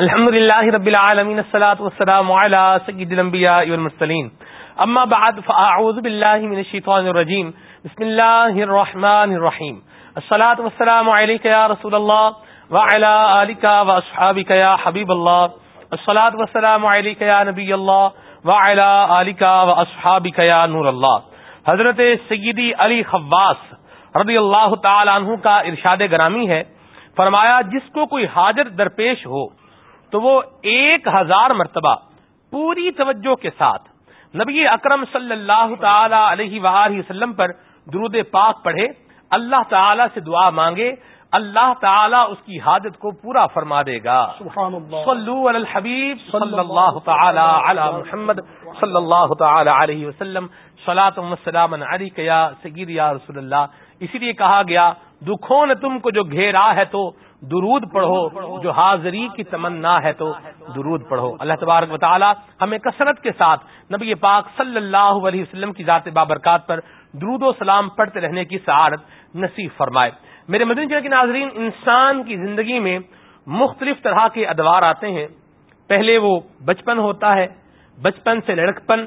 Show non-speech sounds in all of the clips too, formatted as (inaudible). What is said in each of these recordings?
الحمد لله رب العالمين الصلاة والسلام على سيد الانبياء والمرسلين اما بعد فاعوذ بالله من الشيطان الرجيم بسم الله الرحمن الرحيم الصلاة والسلام عليك يا رسول الله وعلى آلك واصحابك يا حبيب الله الصلاة والسلام عليك يا نبي الله وعلى آلك واصحابك يا نور الله حضرت سیدی علی خواص رضی اللہ تعالی عنہ کا ارشاد گرامی ہے فرمایا جس کو کوئی حاجت درپیش ہو تو وہ ایک ہزار مرتبہ پوری توجہ کے ساتھ نبی اکرم صلی اللہ تعالی علیہ وآلہ وسلم پر درود پاک پڑھے اللہ تعالی سے دعا مانگے اللہ تعالی اس کی حاجت کو پورا فرما دے گا۔ صلو علی الحبیب صلی اللہ تعالی علی محمد صلی اللہ تعالی علیہ وسلم۔ صلاۃ وسلام علیک یا سید یا رسول اللہ۔ اسی لیے کہا گیا دکھوں نے تم کو جو گھیرا ہے تو درود پڑھو، جو حاضری کی تمنا ہے تو درود پڑھو۔ اللہ تبارک و تعالی ہمیں کثرت کے ساتھ نبی پاک صلی اللہ علیہ وسلم کی ذات بابرکات پر درود و سلام پڑھتے رہنے کی سعادت نصیب فرمائے۔ میرے مدنی چل کے ناظرین، انسان کی زندگی میں مختلف طرح کے ادوار آتے ہیں۔ پہلے وہ بچپن ہوتا ہے، بچپن سے لڑکپن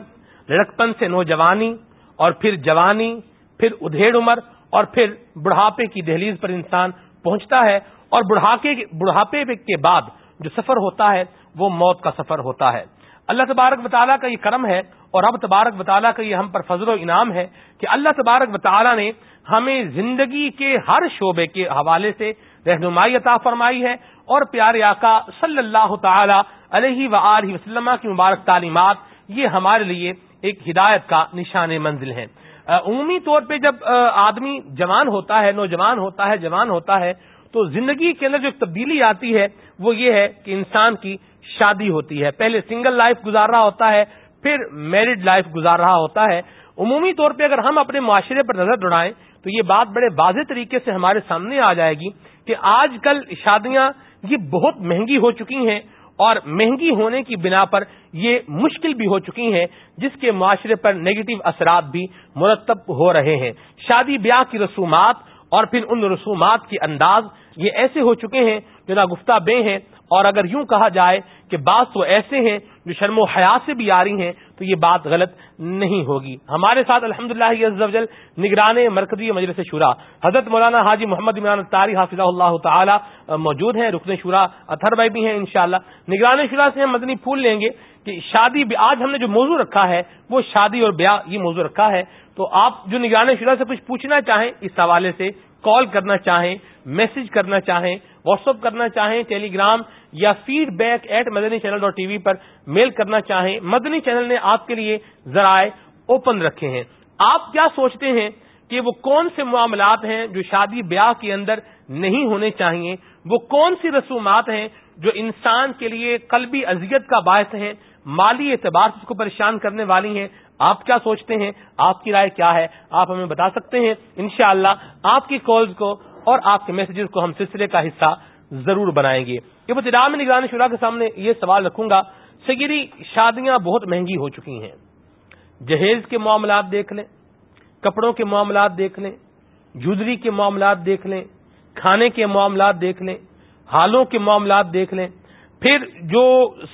لڑکپن سے نوجوانی، اور پھر جوانی، پھر ادھیڑ عمر، اور پھر بڑھاپے کی دہلیز پر انسان پہنچتا ہے۔ اور بڑھاپے بڑھاپے کے بعد جو سفر ہوتا ہے، وہ موت کا سفر ہوتا ہے۔ اللہ تبارک وطالعہ کا یہ کرم ہے اور اب تبارک وطالعہ کا یہ ہم پر فضل و انعام ہے کہ اللہ تبارک وطالعہ نے ہمیں زندگی کے ہر شعبے کے حوالے سے رہنمائی عطا فرمائی ہے اور پیارے آقا صلی اللہ تعالی علیہ و وسلم کی مبارک تعلیمات یہ ہمارے لیے ایک ہدایت کا نشان منزل ہے عمومی طور پہ جب آدمی جوان ہوتا ہے، نوجوان ہوتا ہے، جوان ہوتا ہے تو زندگی کے اندر جو تبدیلی آتی ہے، وہ یہ ہے کہ انسان کی شادی ہوتی ہے۔ پہلے سنگل لائف گزار رہا ہوتا ہے، پھر میرڈ لائف گزار رہا ہوتا ہے۔ عمومی طور پہ اگر ہم اپنے معاشرے پر نظر دوڑائیں، تو یہ بات بڑے واضح طریقے سے ہمارے سامنے آ جائے گی کہ آج کل شادیاں یہ بہت مہنگی ہو چکی ہیں اور مہنگی ہونے کی بنا پر یہ مشکل بھی ہو چکی ہیں، جس کے معاشرے پر نیگیٹو اثرات بھی مرتب ہو رہے ہیں۔ شادی بیاہ کی رسومات اور پھر ان رسومات کے انداز یہ ایسے ہو چکے ہیں جو نہ گفتہ بے ہیں اور اگر یوں کہا جائے کہ بعض تو ایسے ہیں جو شرم و حیات سے بھی آ رہی ہیں تو یہ بات غلط نہیں ہوگی۔ ہمارے ساتھ الحمد للہ نگران مرکزی مجلس شورا، حضرت مولانا حاجی محمد عمران تاری حافظ اللہ تعالی موجود ہیں، رکن شورا اطہر بھائی بھی ہیں انشاءاللہ۔ نگران شورا سے ہم مدنی پھول لیں گے کہ شادی آج ہم نے جو موضوع رکھا ہے، وہ شادی اور بیاہ، یہ موضوع رکھا ہے۔ تو آپ جو نگران شورا سے کچھ پوچھنا چاہیں، اس حوالے سے کال کرنا چاہیں، میسج کرنا چاہیں، واٹس اپ کرنا چاہیں ٹیلی گرام یا feedback at Madani channel dot T V per mail کرنا چاہیں، مدنی چینل نے آپ کے لیے ذرائع اوپن رکھے ہیں۔ آپ کیا سوچتے ہیں کہ وہ کون سے معاملات ہیں جو شادی بیاہ کے اندر نہیں ہونے چاہیے وہ کون سی رسومات ہیں جو انسان کے لیے قلبی اذیت کا باعث ہیں؟ مالی اعتبار سے اس کو پریشان کرنے والی ہیں۔ آپ کیا سوچتے ہیں؟ آپ کی رائے کیا ہے؟ آپ ہمیں بتا سکتے ہیں۔ انشاءاللہ اللہ آپ کی کالز کو اور آپ کے میسجز کو ہم سلسلے کا حصہ ضرور بنائیں گے۔ یہ وہ میں شورا کے سامنے یہ سوال رکھوں گا، سگیری، شادیاں بہت مہنگی ہو چکی ہیں۔ جہیز کے معاملات دیکھ لیں، کپڑوں کے معاملات دیکھ لیں، جودری کے معاملات دیکھ لیں، کھانے کے معاملات دیکھ لیں حالوں کے معاملات دیکھ لیں۔ پھر جو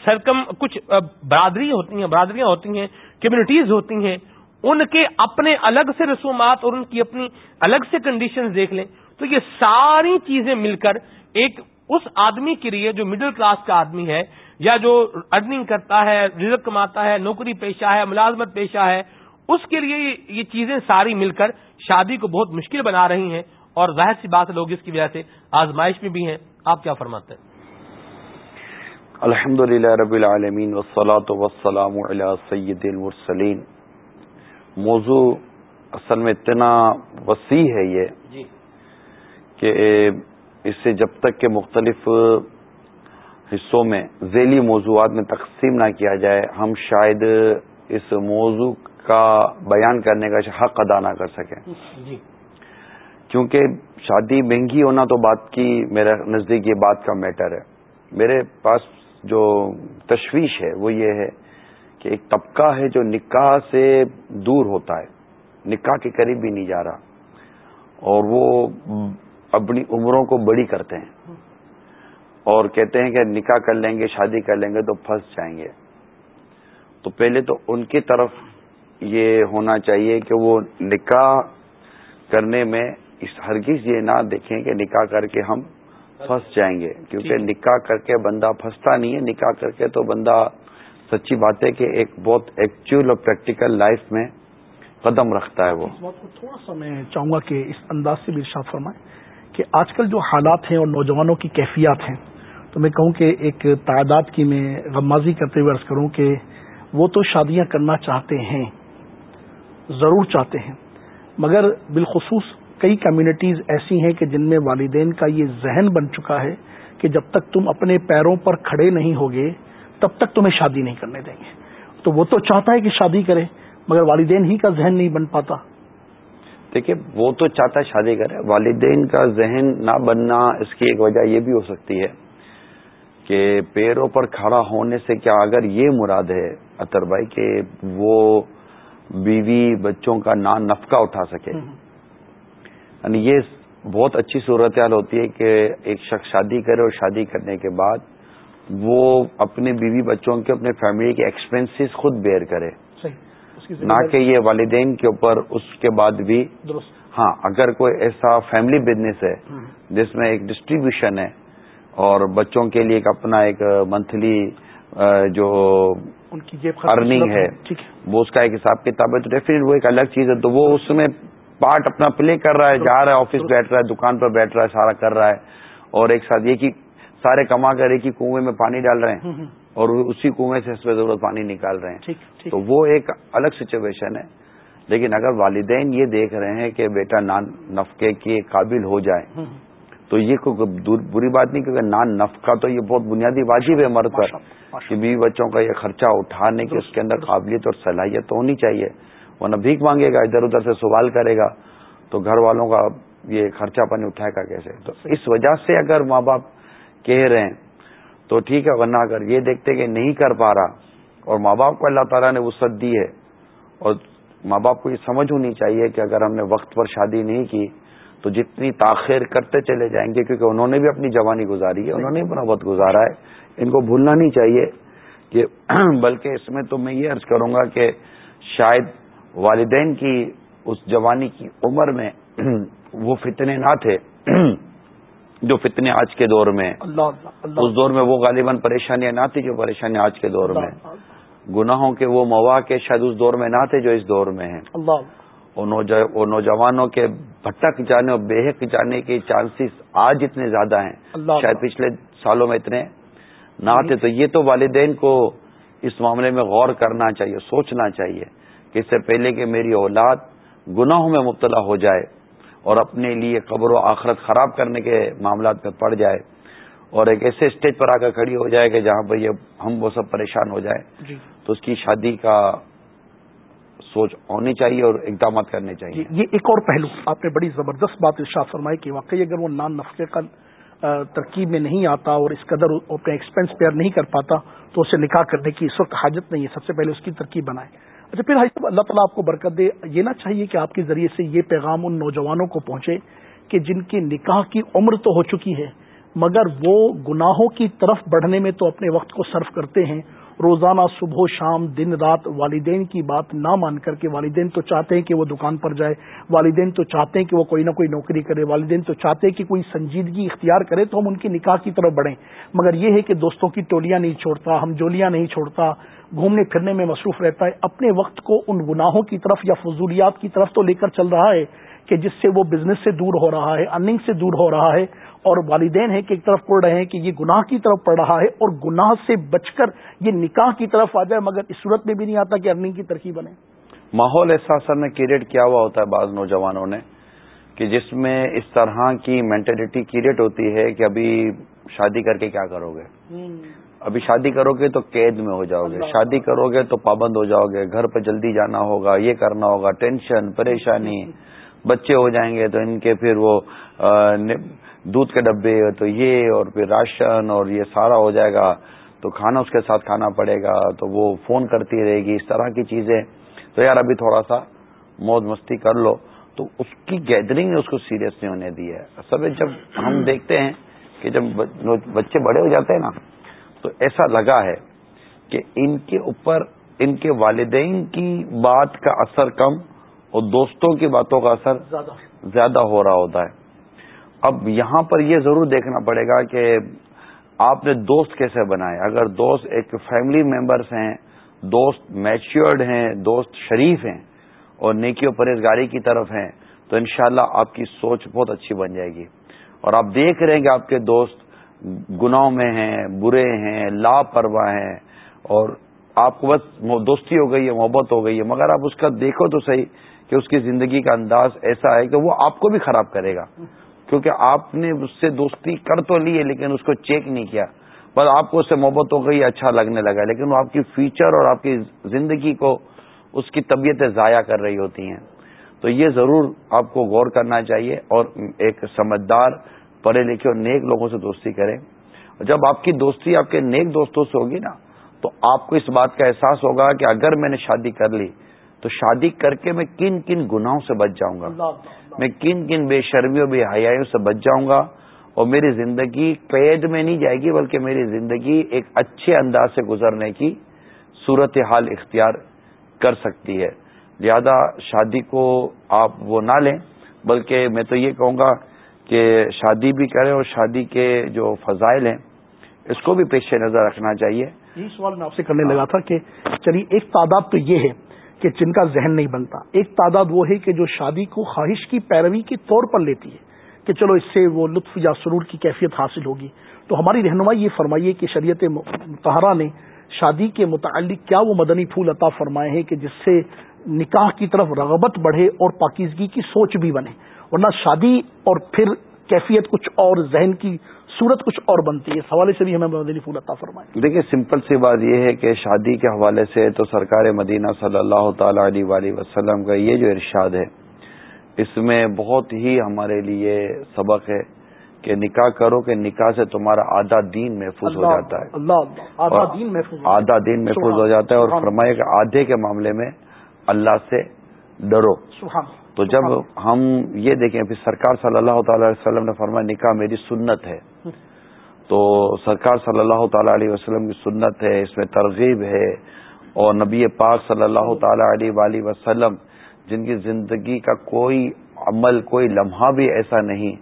سرکم کچھ برادری ہوتی ہیں، برادریاں ہوتی ہیں کمیونٹیز ہوتی ہیں، ان کے اپنے الگ سے رسومات اور ان کی اپنی الگ سے کنڈیشنز دیکھ لیں، تو یہ ساری چیزیں مل کر ایک اس آدمی کے لیے جو مڈل کلاس کا آدمی ہے، یا جو ارننگ کرتا ہے، رزق کماتا ہے، نوکری پیشہ ہے، ملازمت پیشہ ہے، اس کے لیے یہ چیزیں ساری مل کر شادی کو بہت مشکل بنا رہی ہیں، اور ظاہر سی بات لوگ اس کی وجہ سے آزمائش میں بھی ہیں۔ آپ کیا فرماتے ہیں؟ الحمد للہ رب العالمین وسلاۃ وسلام سید المرسلین۔ موضوع اصل میں اتنا وسیع ہے یہ جی۔ کہ اسے جب تک کہ مختلف حصوں میں ذیلی موضوعات میں تقسیم نہ کیا جائے ہم شاید اس موضوع کا بیان کرنے کا حق ادا نہ کر سکیں۔ جی۔ کیونکہ شادی مہنگی ہونا تو بات کی میرے نزدیک یہ بات کا میٹر ہے۔ میرے پاس جو تشویش ہے وہ یہ ہے کہ ایک طبقہ ہے جو نکاح سے دور ہوتا ہے، نکاح کے قریب بھی نہیں جا رہا، اور وہ اپنی عمروں کو بڑی کرتے ہیں۔ اور کہتے ہیں کہ نکاح کر لیں گے، شادی کر لیں گے تو پھنس جائیں گے۔ تو پہلے تو ان کی طرف یہ ہونا چاہیے کہ وہ نکاح کرنے میں اس ہرگز یہ نہ دیکھیں کہ نکاح کر کے ہم پھنس جائیں گے کیونکہ نکاح کر کے بندہ پھنستا نہیں ہے۔ نکاح کر کے تو بندہ سچی بات ہے کہ ایک بہت ایکچوئل اور پریکٹیکل لائف میں قدم رکھتا ہے وہ۔ اس بات کو تھوڑا سا میں چاہوں گا کہ اس انداز سے بھی ارشاد فرمائیں کہ آج کل جو حالات ہیں اور نوجوانوں کی کیفیات ہیں تو میں کہوں کہ ایک تعداد کی میں غمازی کرتے ہوئے عرض کروں کہ وہ تو شادیاں کرنا چاہتے ہیں ضرور چاہتے ہیں مگر بالخصوص کئی کمیونٹیز ایسی ہیں کہ جن میں والدین کا یہ ذہن بن چکا ہے کہ جب تک تم اپنے پیروں پر کھڑے نہیں ہوگے تب تک تمہیں شادی نہیں کرنے دیں گے۔ تو وہ تو چاہتا ہے کہ شادی کرے مگر والدین ہی کا ذہن نہیں بن پاتا۔ دیکھیے وہ تو چاہتا ہے شادی کرے والدین کا ذہن نہ بننا اس کی ایک وجہ یہ بھی ہو سکتی ہے کہ پیروں پر کھڑا ہونے سے کیا اگر یہ مراد ہے اطر بھائی کہ وہ بیوی بچوں کا نان نفقہ اٹھا سکے۔ یعنی یہ بہت اچھی صورتحال ہوتی ہے کہ ایک شخص شادی کرے اور شادی کرنے کے بعد وہ اپنے بیوی بچوں کے اپنے فیملی کے ایکسپینسز خود بیئر کرے۔ نہ کہ یہ والدین کے اوپر اس کے بعد بھی۔ ہاں اگر کوئی ایسا فیملی بزنس ہے جس میں ایک ڈسٹریبیوشن ہے اور بچوں کے لیے ایک اپنا ایک منتھلی جو ارننگ ہے وہ اس کا ایک حساب کتاب ہے تو ڈیفینیٹ وہ ایک الگ چیز ہے۔ تو وہ اس میں پارٹ اپنا پلے کر رہا ہے جا رہا ہے آفس بیٹھ رہا ہے دکان پر بیٹھ رہا ہے سارا کر رہا ہے۔ اور ایک ساتھ یہ کہ سارے کما کر ایک ہی کنویں میں پانی ڈال رہے ہیں۔ اور اسی کنویں سے اس پہ ضرورت پانی نکال رہے ہیں۔ تو وہ ایک الگ سچویشن ہے۔ لیکن اگر والدین یہ دیکھ رہے ہیں کہ بیٹا نان نفقے کے قابل ہو جائے تو یہ کوئی بری بات نہیں کیونکہ نان نفقہ تو یہ بہت بنیادی واجب ہے مرد پر کہ بیوی بچوں کا یہ خرچہ اٹھانے کی اس کے اندر قابلیت اور صلاحیت ہونی چاہیے۔ ورنہ بھیک مانگے گا، ادھر ادھر سے سوال کرے گا، تو گھر والوں کا یہ خرچہ پانی اٹھائے گا کیسے؟ تو اس وجہ سے اگر ماں باپ کہہ رہے ہیں، تو ٹھیک ہے، ورنہ اگر یہ دیکھتے کہ نہیں کر پا رہا، اور ماں باپ کو اللہ تعالیٰ نے وسعت دی ہے، اور ماں باپ کو یہ سمجھ ہونی چاہیے کہ اگر ہم نے وقت پر شادی نہیں کی، تو جتنی تاخیر کرتے چلے جائیں گے، کیونکہ انہوں نے بھی اپنی جوانی گزاری ہے، انہوں نے اپنا وقت گزارا ہے۔ ان کو بھولنا نہیں چاہیے کہ (clears throat) بلکہ اس میں تو میں یہ عرض کروں گا کہ شاید والدین کی اس جوانی کی عمر میں وہ فتنے نہ تھے جو فتنے آج کے دور میں اس دور میں وہ غالباً پریشانیاں نہ تھی جو پریشانیاں آج کے دور میں گناہوں کے وہ مواقع شاید اس دور میں نہ تھے جو اس دور میں ہیں۔ اور نوجوانوں کے بھٹک جانے اور بےحک جانے کے چانسز آج اتنے زیادہ ہیں۔ شاید پچھلے سالوں میں اتنے نہ تھے۔ تو یہ تو والدین کو اس معاملے میں غور کرنا چاہیے سوچنا چاہیے۔ کہ اس سے پہلے کہ میری اولاد گناہوں میں مبتلا ہو جائے اور اپنے لیے قبر و آخرت خراب کرنے کے معاملات میں پڑ جائے اور ایک ایسے اسٹیج پر آ کر کھڑی ہو جائے کہ جہاں پر یہ ہم وہ سب پریشان ہو جائے جی۔ تو اس کی شادی کا سوچ ہونی چاہیے اور اقدامات کرنے چاہیے۔ یہ ایک اور پہلو آپ نے بڑی زبردست بات ارشاد فرمائی کہ واقعی اگر وہ نان نفقے کا ترکیب میں نہیں آتا اور اس قدر اپنے ایکسپینس پیئر نہیں کر پاتا تو اسے نکاح کرنے کی اس وقت حاجت نہیں ہے۔ سب سے پہلے اس کی ترکیب بنائے اچھا پھر صاحب، اللہ تعالیٰ آپ کو برکت دے۔ یہ نہ چاہیے کہ آپ کے ذریعے سے یہ پیغام ان نوجوانوں کو پہنچے کہ جن کی نکاح کی عمر تو ہو چکی ہے، مگر وہ گناہوں کی طرف بڑھنے میں تو اپنے وقت کو صرف کرتے ہیں روزانہ صبح و شام دن رات والدین کی بات نہ مان کر کے والدین تو چاہتے ہیں کہ وہ دکان پر جائے، والدین تو چاہتے ہیں کہ وہ کوئی نہ کوئی نوکری کرے، والدین تو چاہتے ہیں کہ کوئی سنجیدگی اختیار کرے تو ہم ان کی نکاح کی طرف بڑھیں۔ مگر یہ ہے کہ دوستوں کی ٹولیاں نہیں چھوڑتا، ہم جولیاں نہیں چھوڑتا، گھومنے پھرنے میں مصروف رہتا ہے، اپنے وقت کو ان گناہوں کی طرف یا فضولیات کی طرف تو لے کر چل رہا ہے۔ کہ جس سے وہ بزنس سے دور ہو رہا ہے ارننگ سے دور ہو رہا ہے اور والدین ہے کہ ایک طرف پڑھ رہے ہیں کہ یہ گناہ کی طرف پڑ رہا ہے اور گناہ سے بچ کر یہ نکاح کی طرف آ جائے مگر اس صورت میں بھی نہیں آتا کہ ارننگ کی ترقی بنے۔ ماحول ایسا اثر میں کریٹ کیا ہوا ہوتا ہے بعض نوجوانوں نے کہ جس میں اس طرح کی مینٹلٹی کریٹ ہوتی ہے کہ ابھی شادی کر کے کیا کرو گے؟ ابھی شادی کرو گے تو قید میں ہو جاؤ گے شادی کرو گے تو پابند ہو جاؤ گے گھر پہ جلدی جانا ہوگا یہ کرنا ہوگا ٹینشن پریشانی۔ بچے ہو جائیں گے تو ان کے پھر وہ دودھ کے ڈبے تو یہ اور پھر راشن اور یہ سارا ہو جائے گا تو کھانا اس کے ساتھ کھانا پڑے گا تو وہ فون کرتی رہے گی، اس طرح کی چیزیں۔ تو یار ابھی تھوڑا سا موج مستی کر لو۔ تو اس کی گیدرنگ نے اس کو سیریس نہیں ہونے دی ہے۔ سب جب ہم دیکھتے ہیں کہ جب بچے بڑے ہو جاتے ہیں نا، تو ایسا لگا ہے کہ ان کے اوپر، ان کے والدین کی بات کا اثر کم اور دوستوں کی باتوں کا اثر زیادہ۔ ہو رہا ہوتا ہے۔ اب یہاں پر یہ ضرور دیکھنا پڑے گا کہ آپ نے دوست کیسے بنائے۔ اگر دوست ایک فیملی ممبرس ہیں دوست میچیورڈ ہیں دوست شریف ہیں اور نیکی و پرہیزگاری کی طرف ہیں تو انشاءاللہ شاء آپ کی سوچ بہت اچھی بن جائے گی۔ اور آپ دیکھ رہے ہیں کہ آپ کے دوست گناہوں میں ہیں برے ہیں لاپرواہ ہیں اور آپ کو بس دوستی ہو گئی ہے محبت ہو گئی ہے مگر آپ اس کا دیکھو تو صحیح کہ اس کی زندگی کا انداز ایسا ہے کہ وہ آپ کو بھی خراب کرے گا۔ کیونکہ آپ نے اس سے دوستی کر تو لی ہے لیکن اس کو چیک نہیں کیا۔ بس آپ کو اس سے محبت ہو گئی اچھا لگنے لگا۔ لیکن وہ آپ کی فیچر اور آپ کی زندگی کو اس کی طبیعتیں ضائع کر رہی ہوتی ہیں۔ تو یہ ضرور آپ کو غور کرنا چاہیے اور ایک سمجھدار، پڑھے لکھے اور نیک لوگوں سے دوستی کریں۔ جب آپ کی دوستی آپ کے نیک دوستوں سے ہوگی نا، تو آپ کو اس بات کا احساس ہوگا کہ اگر میں نے شادی کر لی تو شادی کر کے میں کن کن گناہوں سے بچ جاؤں گا؟ میں کن کن بے شرمیوں بے حیاوں سے بچ جاؤں گا؟ اور میری زندگی قید میں نہیں جائے گی بلکہ میری زندگی ایک اچھے انداز سے گزرنے کی صورت حال اختیار کر سکتی ہے۔ لہذا شادی کو آپ وہ نہ لیں بلکہ میں تو یہ کہوں گا کہ شادی بھی کریں اور شادی کے جو فضائل ہیں اس کو بھی پیش نظر رکھنا چاہیے۔ یہی سوال میں آپ سے کرنے لگا تھا کہ چلیے ایک تعداد تو یہ ہے کہ جن کا ذہن نہیں بنتا۔ ایک تعداد وہ ہے کہ جو شادی کو خواہش کی پیروی کے طور پر لیتی ہے کہ چلو اس سے وہ لطف یا سرور کی کیفیت حاصل ہوگی۔ تو ہماری رہنمائی یہ فرمائیے کہ شریعت متحرہ نے شادی کے متعلق کیا وہ مدنی پھول عطا فرمائے ہیں کہ جس سے نکاح کی طرف رغبت بڑھے اور پاکیزگی کی سوچ بھی بنے۔ ورنہ شادی اور پھر کیفیت کچھ اور ذہن کی صورت کچھ اور بنتی ہے۔ اس حوالے سے بھی ہمیں مدنی پھول عطا فرمائے دیکھیے سمپل سی بات یہ ہے کہ شادی کے حوالے سے تو سرکار مدینہ صلی اللہ تعالی علیہ وسلم کا یہ جو ارشاد ہے اس میں بہت ہی ہمارے لیے سبق ہے کہ نکاح کرو کہ نکاح سے تمہارا آدھا دین محفوظ ہو جاتا ہے۔ آدھا دین محفوظ ہو جاتا ہے۔ اور فرمائے کہ آدھے کے معاملے میں اللہ سے ڈرو۔ تو جب ہم یہ دیکھیں پھر سرکار صلی اللہ تعالی علیہ وسلم نے فرمایا نکاح میری سنت ہے۔ تو سرکار صلی اللہ تعالی علیہ وسلم کی سنت ہے اس میں ترغیب ہے۔ اور نبی پاک صلی اللہ تعالی علیہ وسلم جن کی زندگی کا کوئی عمل کوئی لمحہ بھی ایسا نہیں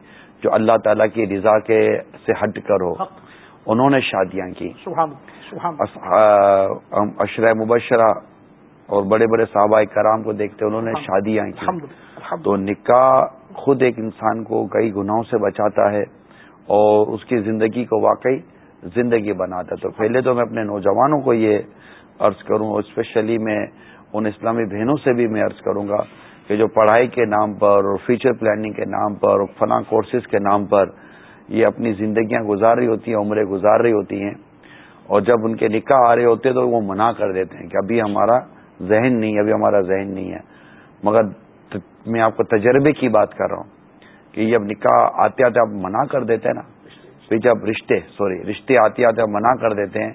جو اللہ تعالیٰ کی رضا کے سے ہٹ کر ہو۔ انہوں نے شادیاں کی۔ اشرۂ مبشرہ اور بڑے بڑے صحابہ کرام کو دیکھتے انہوں نے شادیاں کی۔ تو نکاح خود ایک انسان کو کئی گناہوں سے بچاتا ہے اور اس کی زندگی کو واقعی زندگی بناتا ہے۔ تو پہلے تو میں اپنے نوجوانوں کو یہ عرض کروں اسپیشلی میں ان اسلامی بہنوں سے بھی میں عرض کروں گا کہ جو پڑھائی کے نام پر اور فیوچر پلاننگ کے نام پر اور فلاں کورسز کے نام پر یہ اپنی زندگیاں گزار رہی ہوتی ہیں، عمریں گزار رہی ہوتی ہیں اور جب ان کے نکاح آ رہے ہوتے تو وہ منع کر دیتے ہیں کہ ابھی ہمارا ذہن نہیں، ابھی ہمارا ذہن نہیں ہے۔ مگر میں آپ کو تجربے کی بات کر رہا ہوں کہ جب نکاح آتے آتے آپ منع کر دیتے ہیں نا پھر جب رشتے سوری رشتے آتے آتے آپ منع کر دیتے ہیں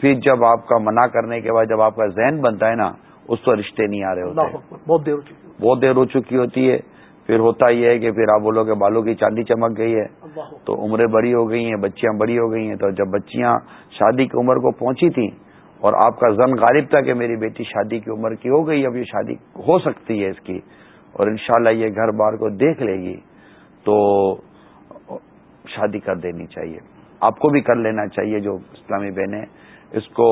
پھر جب آپ کا منع کرنے کے بعد جب آپ کا ذہن بنتا ہے نا اس پر رشتے نہیں آ رہے ہوتے بہت دیر بہت دیر ہو چکی ہوتی ہے۔ پھر ہوتا یہ ہے کہ پھر آپ بولو کہ بالوں کی چاندی چمک گئی ہے۔ تو عمریں بڑی ہو گئی ہیں بچیاں بڑی ہو گئی ہیں۔ تو جب بچیاں شادی کی عمر کو پہنچی تھیں اور آپ کا زن غالب تھا کہ میری بیٹی شادی کی عمر کی ہو گئی اب یہ شادی ہو سکتی ہے اس کی اور انشاءاللہ یہ گھر بار کو دیکھ لے گی تو شادی کر دینی چاہیے۔ آپ کو بھی کر لینا چاہیے جو اسلامی بہنیں اس کو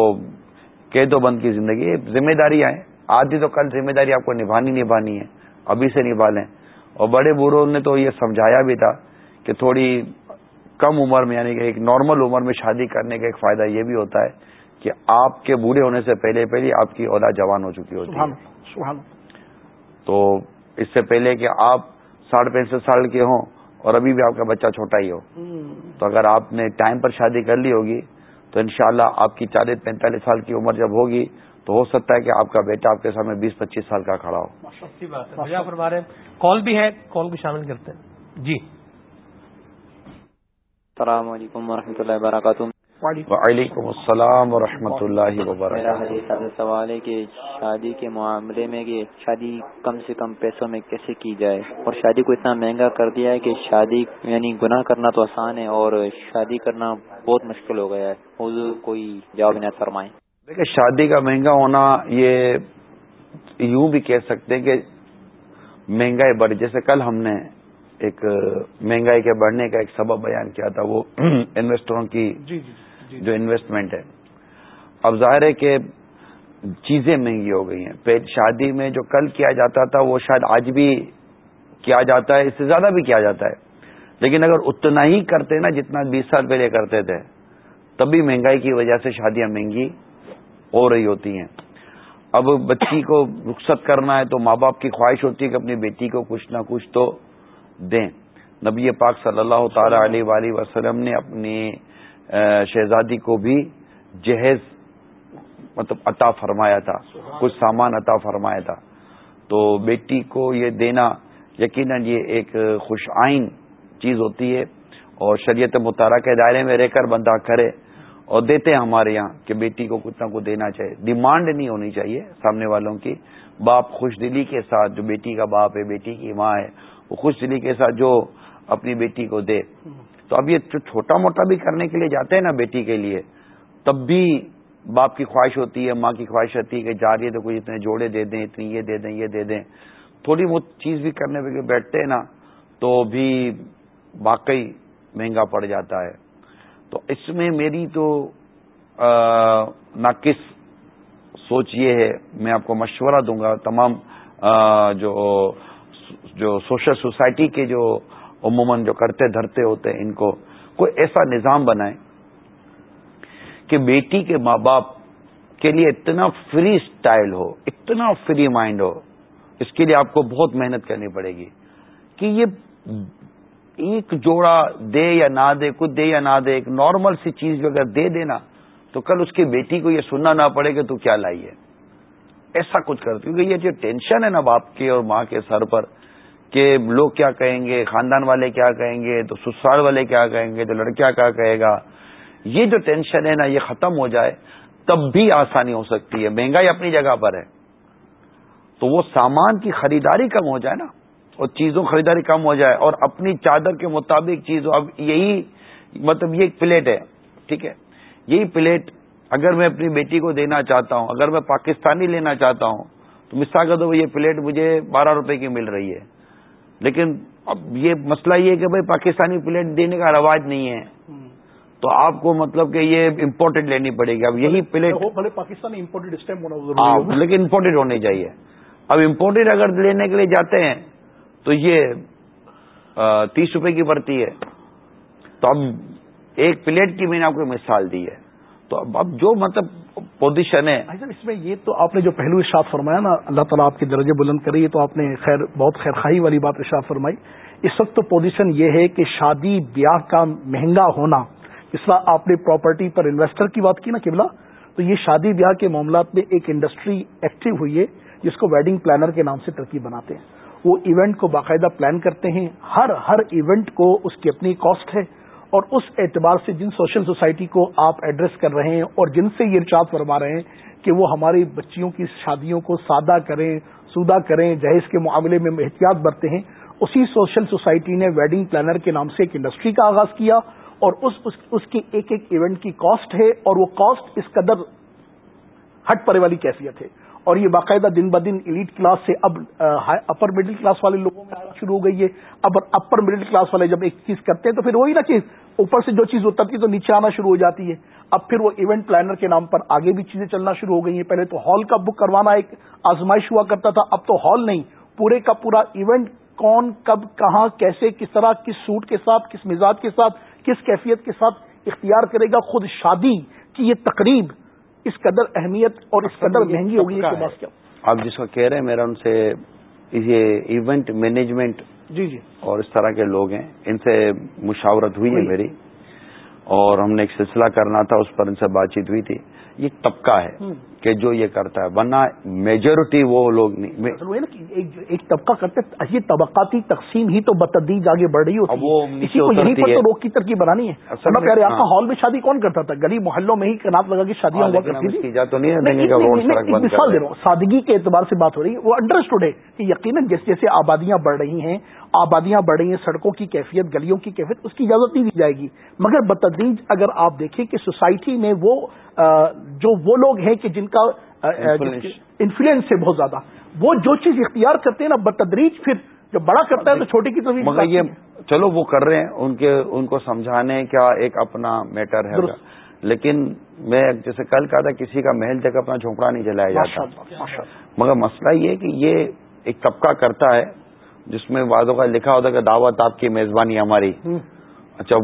قید و بند کی زندگی ذمہ داریاں ہیں آدھی تو کل ذمہ داری آپ کو نبھانی نبھانی ہے۔ ابھی سے نبھا لیں اور بڑے بوڑھوں نے تو یہ سمجھایا بھی تھا کہ تھوڑی کم عمر میں یعنی کہ ایک نارمل عمر میں شادی کرنے کا ایک فائدہ یہ بھی ہوتا ہے کہ آپ کے بوڑھے ہونے سے پہلے پہلے آپ کی اولاد جوان ہو چکی ہوتی ہے۔ تو اس سے پہلے کہ آپ ساڑھے پینسٹھ سال کے ہوں اور ابھی بھی آپ کا بچہ چھوٹا ہی ہو۔ تو اگر آپ نے ٹائم پر شادی کر لی ہوگی تو انشاءاللہ شاء آپ کی چالیس پینتالیس سال کی عمر جب ہوگی تو ہو سکتا ہے کہ آپ کا بیٹا آپ کے سامنے بیس پچیس سال کا کھڑا ہو۔ کال بھی ہے کال بھی شامل کرتے ہیں۔ جی۔ السلام علیکم و اللہ وبرکاتہ۔ وعلیکم. السلام ورحمۃ اللہ وبرکاتہ. سوال ہے کہ شادی کے معاملے میں کہ شادی کم سے کم پیسوں میں کیسے کی جائے؟ اور شادی کو اتنا مہنگا کر دیا ہے کہ شادی یعنی گناہ کرنا تو آسان ہے اور شادی کرنا بہت مشکل ہو گیا ہے۔ حضور کوئی جواب عنایت فرمائیں۔ دیکھیں شادی کا مہنگا ہونا یہ یوں بھی کہہ سکتے ہیں کہ مہنگائی بڑھ جیسے کل ہم نے ایک مہنگائی کے بڑھنے کا ایک سبب بیان کیا تھا وہ (clears throat) انویسٹروں کی جی، جی، جی، جی. جو انویسٹمنٹ ہے. اب ظاہر ہے کہ چیزیں مہنگی ہو گئی ہیں. شادی میں جو کل کیا جاتا تھا، وہ شاید آج بھی کیا جاتا ہے، اس سے زیادہ بھی کیا جاتا ہے. لیکن اگر اتنا ہی کرتے نا جتنا بیس سال پہلے کرتے تھے، تب بھی مہنگائی کی وجہ سے شادیاں مہنگی ہو رہی ہوتی ہیں. اب بچی کو رخصت کرنا ہے تو ماں باپ کی خواہش ہوتی ہے کہ اپنی بیٹی کو کچھ نہ کچھ تو دیں. نبی پاک صلی اللہ تعالی علیہ وآلہ وسلم نے اپنی شہزادی کو بھی جہیز مطلب عطا فرمایا تھا کچھ سامان عطا فرمایا تھا۔ تو بیٹی کو یہ دینا یقیناً یہ ایک خوش آئین چیز ہوتی ہے اور شریعت مطالعہ کے دائرے میں رہ کر بندہ کرے اور دیتے ہیں ہمارے یہاں کہ بیٹی کو کچھ نہ کچھ دینا چاہیے۔ ڈیمانڈ نہیں ہونی چاہیے سامنے والوں کی۔ باپ خوش دلی کے ساتھ جو بیٹی کا باپ ہے بیٹی کی ماں ہے وہ خوش دلی کے ساتھ جو اپنی بیٹی کو دے۔ تو اب یہ جو چھوٹا موٹا بھی کرنے کے لیے جاتے ہیں نا بیٹی کے لیے، تب بھی باپ کی خواہش ہوتی ہے، ماں کی خواہش ہوتی ہے کہ جا رہی ہے تو کچھ اتنے جوڑے دے دیں، اتنی یہ دے دیں، یہ دے دیں۔ تھوڑی بہت چیز بھی کرنے پہ بیٹھتے ہیں نا تو بھی واقعی مہنگا پڑ جاتا ہے۔ تو اس میں میری تو ناقص سوچ یہ ہے، میں آپ کو مشورہ دوں گا تمام جو جو سوشل سوسائٹی کے جو عموماً جو کرتے دھرتے ہوتے ہیں، ان کو کوئی ایسا نظام بنائے کہ بیٹی کے ماں باپ کے لیے اتنا فری اسٹائل ہو، اتنا فری مائنڈ ہو، اس کے لیے آپ کو بہت محنت کرنی پڑے گی کہ یہ ایک جوڑا دے یا نہ دے، کچھ دے یا نہ دے، ایک نارمل سی چیز بھی اگر دے دینا تو کل اس کی بیٹی کو یہ سننا نہ پڑے کہ تو کیا لائی ہے۔ ایسا کچھ کر، کیونکہ یہ جو ٹینشن ہے نا باپ کے اور ماں کے سر پر کہ لوگ کیا کہیں گے، خاندان والے کیا کہیں گے، تو سسرال والے کیا کہیں گے، تو لڑکیا کیا کہے گا؟ یہ جو ٹینشن ہے نا، یہ ختم ہو جائے، تب بھی آسانی ہو سکتی ہے۔ مہنگائی اپنی جگہ پر ہے۔ تو وہ سامان کی خریداری کم ہو جائے نا، اور چیزوں خریداری کم ہو جائے، اور اپنی چادر کے مطابق چیزوں اب یہی مطلب یہ ایک پلیٹ ہے، ٹھیک ہے؟ یہی پلیٹ اگر میں اپنی بیٹی کو دینا چاہتا ہوں، اگر میں پاکستانی لینا چاہتا ہوں، تو مثال کر دو یہ پلیٹ مجھے بارہ روپے کی مل رہی ہے۔ لیکن اب یہ مسئلہ یہ ہے کہ بھائی پاکستانی پلیٹ دینے کا رواج نہیں ہے۔ تو آپ کو مطلب کہ یہ امپورٹڈ لینی پڑے گی۔ اب یہی پلیٹ پاکستانی ہاں، لیکن امپورٹڈ ہونی چاہیے۔ اب امپورٹڈ اگر لینے کے لیے جاتے ہیں تو یہ تیس روپے کی پڑتی ہے۔ تو اب ایک پلیٹ کی میں نے آپ کو مثال دی ہے۔ تو اب جو مطلب پوزیشن ہے اس میں یہ تو آپ نے جو پہلو اشاعت فرمایا نا، اللہ تعالیٰ آپ کے درجے بلند کری تو آپ نے خیر بہت خیر خائی والی بات اشاعت فرمائی۔ اس وقت تو پوزیشن یہ ہے کہ شادی بیاہ کا مہنگا ہونا، اس طرح آپ نے پراپرٹی پر انویسٹر کی بات کی نا قبلہ، تو یہ شادی بیاہ کے معاملات میں ایک انڈسٹری ایکٹیو ہوئی ہے، جس کو ویڈنگ پلانر کے نام سے ترقی بناتے ہیں۔ وہ ایونٹ کو باقاعدہ پلان کرتے ہیں، ہر ہر ایونٹ کو اس کی اپنی کاسٹ ہے۔ اور اس اعتبار سے جن سوشل سوسائٹی کو آپ ایڈریس کر رہے ہیں اور جن سے یہ ارشاد فرما رہے ہیں کہ وہ ہماری بچیوں کی شادیوں کو سادہ کریں سودا کریں جہیز کے معاملے میں احتیاط برتے ہیں اسی سوشل سوسائٹی نے ویڈنگ پلانر کے نام سے ایک انڈسٹری کا آغاز کیا اور اس اس, اس کی ایک ایک ایونٹ کی کاسٹ ہے اور وہ کاسٹ اس قدر ہٹ پڑے والی کیفیت ہے۔ اور یہ باقاعدہ دن بدن ایلیٹ کلاس سے اب اپر مڈل کلاس والے لوگوں میں آنا شروع ہو گئی ہے۔ اب اپر مڈل کلاس والے جب ایک چیز کرتے ہیں تو پھر وہی نا کہ اوپر سے جو چیز اترتی ہے تو نیچے آنا شروع ہو جاتی ہے۔ اب پھر وہ ایونٹ پلانر کے نام پر آگے بھی چیزیں چلنا شروع ہو گئی ہیں۔ پہلے تو ہال کا بک کروانا ایک آزمائش ہوا کرتا تھا، اب تو ہال نہیں۔ پورے کا پورا ایونٹ کون، کب، کہاں، کیسے، کس طرح، کس سوٹ کے ساتھ، کس مزاج کے ساتھ، کس کیفیت کے ساتھ اختیار کرے گا خود شادی کی یہ تقریب۔ اس قدر اہمیت اور اس قدر مہنگی ہوگی آپ جس کو کہہ رہے ہیں میرا ان سے یہ ایونٹ مینجمنٹ جی جی۔ اور اس طرح کے لوگ ہیں ان سے مشاورت ہوئی ہے میری۔ اور ہم نے ایک سلسلہ کرنا تھا اس پر ان سے بات چیت ہوئی تھی۔ یہ طبقہ ہے۔ کہ جو یہ کرتا ہے ورنہ میجورٹی وہ لوگ نہیں۔ ایک طبقہ کرتے یہ طبقاتی تقسیم ہی تو بتدیج آگے بڑھ رہی ہوتی اسی کو یہیں پر تو روک کی ترقی بنانی ہے۔ پیارے آپ کا ہاں۔ ہال میں شادی کون کرتا تھا؟ گلی محلوں میں ہی کنات لگا کے شادیاں ہوا کرتی تھی مثال دے رہا ہوں۔ سادگی کے اعتبار سے بات ہو رہی ہے وہ انڈرسٹوڈ ہے کہ یقیناً جیسے جیسے آبادیاں بڑھ رہی ہیں آبادیاں بڑھ رہی ہیں سڑکوں کی کیفیت گلیوں کی کیفیت اس کی اجازت نہیں دی جائے گی۔ مگر بتدریج اگر آپ دیکھیں کہ سوسائٹی میں وہ جو وہ لوگ ہیں کہ جن کا انفلوئنس ہے بہت زیادہ۔ وہ جو چیز اختیار کرتے ہیں نا بتدریج پھر جب بڑا کرتا ہے تو چھوٹی کی مگر یہ چلو وہ کر رہے ہیں ان کے ان کو سمجھانے کا ایک اپنا میٹر ہے۔ لیکن میں جیسے کل کہا تھا کسی کا محل تک اپنا جھونپڑا نہیں جلایا جاتا۔ مگر مسئلہ یہ کہ یہ ایک طبقہ کرتا ہے جس میں بعضوں کا لکھا ہوتا ہے کہ دعوت آپ کی میزبانی ہماری۔ اچھا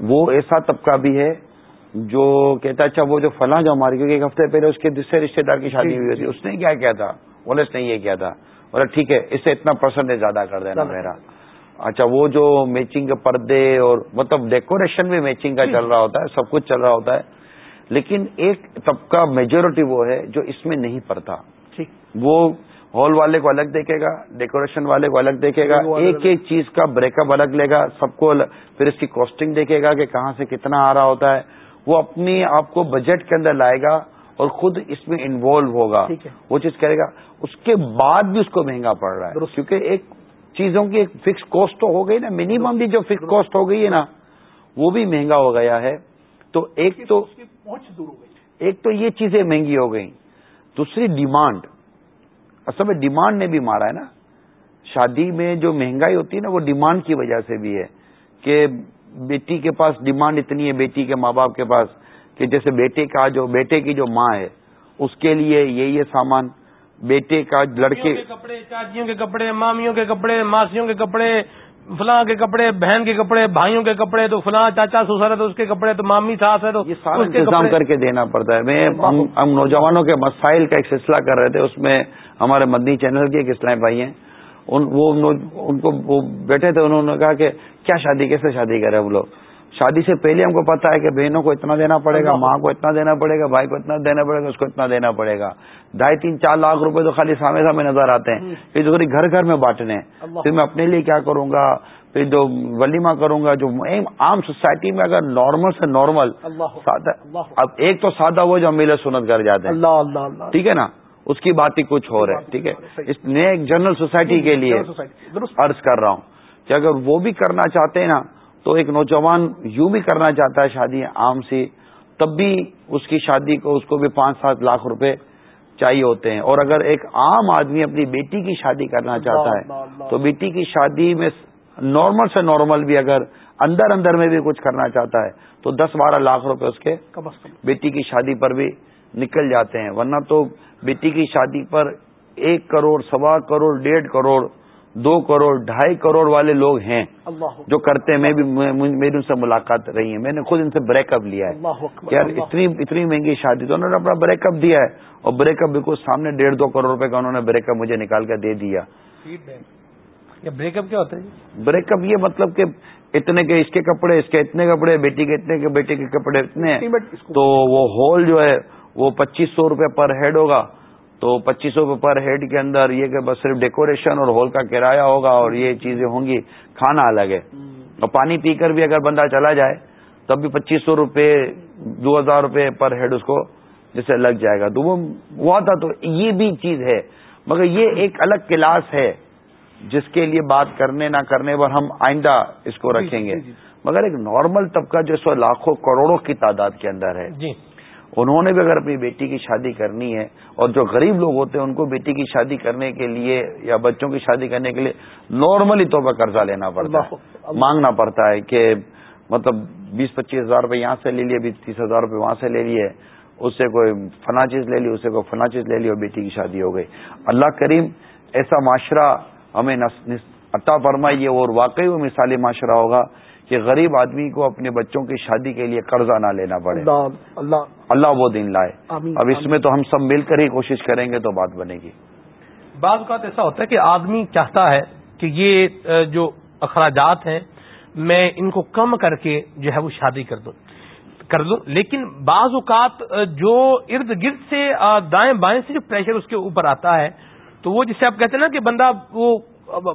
وہ ایسا طبقہ بھی ہے جو کہتا اچھا وہ جو فلاں جو ہماری کیونکہ ایک ہفتے پہلے اس کے دوسرے رشتے دار کی شادی ہوئی تھی اس نے کیا کیا تھا؟ اس نے یہ کیا تھا؟ بولے ٹھیک ہے اس سے اتنا پرسنٹیج زیادہ کر دینا میرا۔ اچھا وہ جو میچنگ کے پردے اور مطلب ڈیکوریشن بھی میچنگ کا چل رہا ہوتا ہے سب کچھ چل رہا ہوتا ہے لیکن ایک طبقہ میجورٹی وہ ہے جو اس میں نہیں پڑتا وہ ہال والے کو الگ دیکھے گا ڈیکوریشن والے کو الگ دیکھے گا ایک ایک چیز کا بریک اپ الگ لے گا سب کو پھر اس کی کاسٹنگ دیکھے گا کہ کہاں سے کتنا آ رہا ہوتا ہے۔ وہ اپنی آپ کو بجٹ کے اندر لائے گا اور خود اس میں انوالو ہوگا۔ وہ چیز کرے گا۔ اس کے بعد بھی اس کو مہنگا پڑ رہا ہے۔ کیونکہ ایک چیزوں کی ایک فکس کاسٹ تو ہو گئی نا۔ منیمم بھی جو فکس کاسٹ ہو گئی ہے نا وہ بھی مہنگا ہو گیا ہے۔ تو ایک تو ایک تو یہ چیزیں مہنگی ہو گئی دوسری ڈیمانڈ اصل میں ڈیمانڈ نے بھی مارا ہے نا۔ شادی میں جو مہنگائی ہوتی ہے نا وہ ڈیمانڈ کی وجہ سے بھی ہے کہ بیٹی کے پاس ڈیمانڈ اتنی ہے بیٹی کے ماں باپ کے پاس کہ جیسے بیٹے کا جو بیٹے کی جو ماں ہے اس کے لیے یہ یہ سامان بیٹے کا لڑکے کپڑے چاچیوں کے کپڑے مامیوں کے کپڑے ماسیوں کے کپڑے فلاں کے کپڑے بہن کے کپڑے بھائیوں کے کپڑے تو فلاں چاچا سسر ہے تو اس کے کپڑے تو مامی ساس ہے تو یہ سارا انتظام کر کے دینا پڑتا ہے۔ میں ہم نوجوانوں کے مسائل کا ایک سلسلہ کر رہے تھے اس میں ہمارے مدنی چینل کے ایک اسلام بھائی ہیں۔ ان کو وہ بیٹھے تھے انہوں نے کہا کہ کیا شادی کیسے شادی کرے وہ لوگ؟ شادی سے پہلے ہم کو پتا ہے کہ بہنوں کو اتنا دینا پڑے گا ماں کو اتنا دینا پڑے گا بھائی کو اتنا دینا پڑے گا اس کو اتنا دینا پڑے گا۔ ڈھائی تین چار لاکھ روپے تو خالی سامنے سامنے نظر آتے ہیں۔ پھر جو گھر گھر میں بانٹنے۔ پھر میں اپنے لیے کیا کروں گا؟ پھر جو ولیمہ کروں گا جو عام سوسائٹی میں اگر نارمل سے نارمل اب ایک تو سادہ وہ جو میلے سنت کر جاتے ہیں۔ ٹھیک ہے نا؟ اس کی بات ہی کچھ رہا ہے ٹھیک ہے؟ اس نئے ایک جنرل سوسائٹی کے لیے عرض کر رہا ہوں کہ اگر وہ بھی کرنا چاہتے ہیں نا تو ایک نوجوان یوں بھی کرنا چاہتا ہے شادی عام سی تب بھی اس کی شادی کو اس کو بھی پانچ سات لاکھ روپے چاہیے ہوتے ہیں۔ اور اگر ایک عام آدمی اپنی بیٹی کی شادی کرنا چاہتا ہے تو بیٹی کی شادی میں نارمل سے نارمل بھی اگر اندر اندر میں بھی کچھ کرنا چاہتا ہے تو دس بارہ لاکھ روپے اس کے بیٹی کی شادی پر بھی نکل جاتے ہیں۔ ورنہ تو بیٹی کی شادی پر ایک کروڑ سوا کروڑ ڈیڑھ کروڑ دو کروڑ ڈھائی کروڑ والے لوگ ہیں جو کرتے ہیں۔ میں بھی میری ان سے ملاقات رہی ہے۔ میں نے خود ان سے بریک اپ لیا ہے۔ یار اتنی اتنی مہنگی شادی تو انہوں نے اپنا بریک اپ دیا ہے۔ اور بریک اپ بالکل سامنے ڈیڑھ دو کروڑ روپے کا انہوں نے بریک اپ مجھے نکال کر دے دیا۔ بریک اپ کیا ہوتا ہے بریک اپ یہ مطلب کہ اتنے کے اس کے کپڑے اس کے اتنے کپڑے بیٹی کے اتنے کے بیٹے کے کپڑے اتنے تو وہ ہال جو ہے وہ پچیس سو روپے پر ہیڈ ہوگا۔ تو پچیس سو روپے پر ہیڈ کے اندر یہ کہ بس صرف ڈیکوریشن اور ہال کا کرایہ ہوگا اور یہ چیزیں ہوں گی کھانا الگ ہے۔ اور پانی پی کر بھی اگر بندہ چلا جائے تب بھی پچیس سو روپے دو ہزار روپے پر ہیڈ اس کو جیسے لگ جائے گا۔ تو وہ ہوا تھا تو یہ بھی چیز ہے۔ مگر یہ ایک الگ کلاس ہے۔ جس کے لیے بات کرنے نہ کرنے پر ہم آئندہ اس کو رکھیں گے۔ مگر ایک نارمل طبقہ جو سو لاکھوں کروڑوں کی تعداد کے اندر ہے۔ جی۔ انہوں نے بھی اگر اپنی بیٹی کی شادی کرنی ہے اور جو غریب لوگ ہوتے ہیں ان کو بیٹی کی شادی کرنے کے لیے یا بچوں کی شادی کرنے کے لیے نارملی طور پر قرضہ لینا پڑتا ہے۔ مانگنا پڑتا ہے کہ مطلب بیس پچیس ہزار روپے یہاں سے لے لیے بیس تیس ہزار روپے وہاں سے لے لیے اس سے کوئی فنا چیز لے لی اس سے کوئی فنا چیز لے لی اور بیٹی کی شادی ہو گئی۔ اللہ کریم ایسا معاشرہ ہمیں عطا فرمائیے اور واقعی وہ مثالی معاشرہ ہوگا۔ کہ غریب آدمی کو اپنے بچوں کی شادی کے لیے قرضہ نہ لینا پڑے۔ اللہ۔ اللہ وہ دن لائے۔ اب اس میں تو ہم سب مل کر ہی کوشش کریں گے تو بات بنے گی۔ بعض اوقات ایسا ہوتا ہے کہ آدمی چاہتا ہے کہ یہ جو اخراجات ہیں میں ان کو کم کر کے جو ہے وہ شادی کر دوں کر لوں۔ لیکن بعض اوقات جو ارد گرد سے دائیں بائیں سے جو پریشر اس کے اوپر آتا ہے تو وہ جسے آپ کہتے ہیں نا کہ بندہ وہ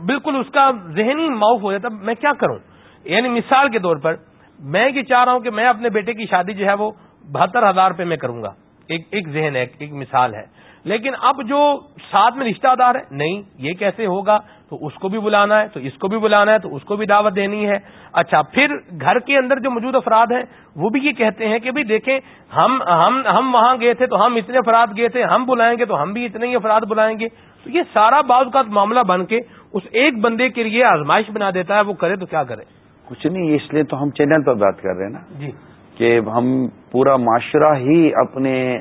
بالکل اس کا ذہنی معاف ہو جاتا میں کیا کروں؟ یعنی مثال کے طور پر میں یہ چاہ رہا ہوں کہ میں اپنے بیٹے کی شادی جو ہے وہ بہتر ہزار روپے میں کروں گا۔ ایک ایک ذہن ہے، ایک مثال ہے۔ لیکن اب جو ساتھ میں رشتہ دار ہے، نہیں، یہ کیسے ہوگا؟ تو اس کو بھی بلانا ہے، تو اس کو بھی بلانا ہے، تو اس کو بھی دعوت دینی ہے۔ اچھا پھر گھر کے اندر جو موجود افراد ہیں، وہ بھی یہ کہتے ہیں کہ بھائی دیکھیں، ہم ہم ہم وہاں گئے تھے تو ہم اتنے افراد گئے تھے، ہم بلائیں گے تو ہم بھی اتنے ہی افراد بلائیں گے۔ تو یہ سارا بعض کا معاملہ بن کے اس ایک بندے کے لیے آزمائش بنا دیتا ہے، وہ کرے تو کیا کرے؟ کچھ نہیں اس لیے تو ہم چینل پر بات کر رہے ہیں نا۔ جی۔ کہ ہم پورا معاشرہ ہی اپنے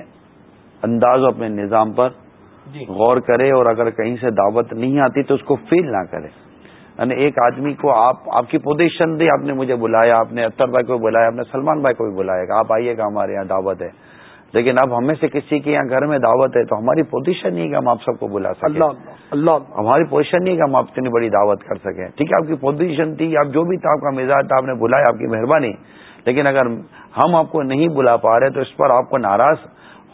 انداز اپنے نظام پر جی۔ غور کرے اور اگر کہیں سے دعوت نہیں آتی تو اس کو فیل نہ کرے۔ یعنی ایک آدمی کو آپ آپ کی پوزیشن دی آپ نے مجھے بلایا آپ نے اختر بھائی کو بلایا آپ نے سلمان بھائی کو بھی بلایا کہ آپ آئیے گا ہمارے یہاں دعوت ہے۔ لیکن اب ہمیں سے کسی کے یہاں گھر میں دعوت ہے تو ہماری پوزیشن نہیں کہ ہم آپ سب کو بلا سکیں۔ اللہ اللہ ہماری پوزیشن نہیں کہ ہم آپ اتنی بڑی دعوت کر سکیں۔ ٹھیک ہے آپ کی پوزیشن تھی آپ جو بھی تھا آپ کا مزاج تھا آپ نے بلایا آپ کی مہربانی۔ لیکن اگر ہم آپ کو نہیں بلا پا رہے تو اس پر آپ کو ناراض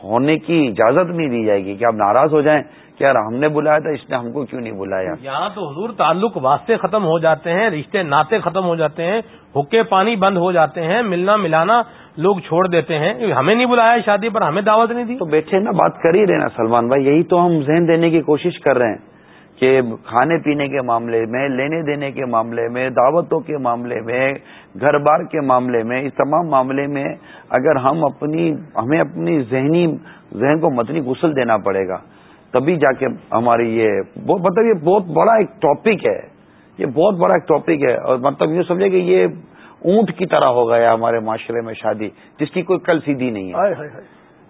ہونے کی اجازت نہیں دی جائے گی کہ آپ ناراض ہو جائیں۔ کہ یار ہم نے بلایا تھا اس نے ہم کو کیوں نہیں بلایا؟ یہاں تو حضور تعلق واسطے ختم ہو جاتے ہیں رشتے ناطے ختم ہو جاتے ہیں حکے پانی بند ہو جاتے ہیں ملنا ملانا لوگ چھوڑ دیتے ہیں۔ ہمیں نہیں بلایا شادی پر ہمیں دعوت نہیں دی۔ تو بیٹھے نا بات کر ہی رہے نا سلمان بھائی یہی تو ہم ذہن دینے کی کوشش کر رہے ہیں کہ کھانے پینے کے معاملے میں لینے دینے کے معاملے میں دعوتوں کے معاملے میں گھر بار کے معاملے میں اس تمام معاملے میں اگر ہم اپنی ہمیں اپنی ذہنی ذہن کو متنی غسل دینا پڑے گا۔ تبھی جا کے ہماری یہ مطلب یہ بہت بڑا ایک ٹاپک ہے۔ یہ بہت بڑا ایک ٹاپک ہے۔ اور مطلب یوں سمجھے کہ یہ اونٹ کی طرح ہو گیا ہمارے معاشرے میں شادی جس کی کوئی کل سیدھی نہیں ہے۔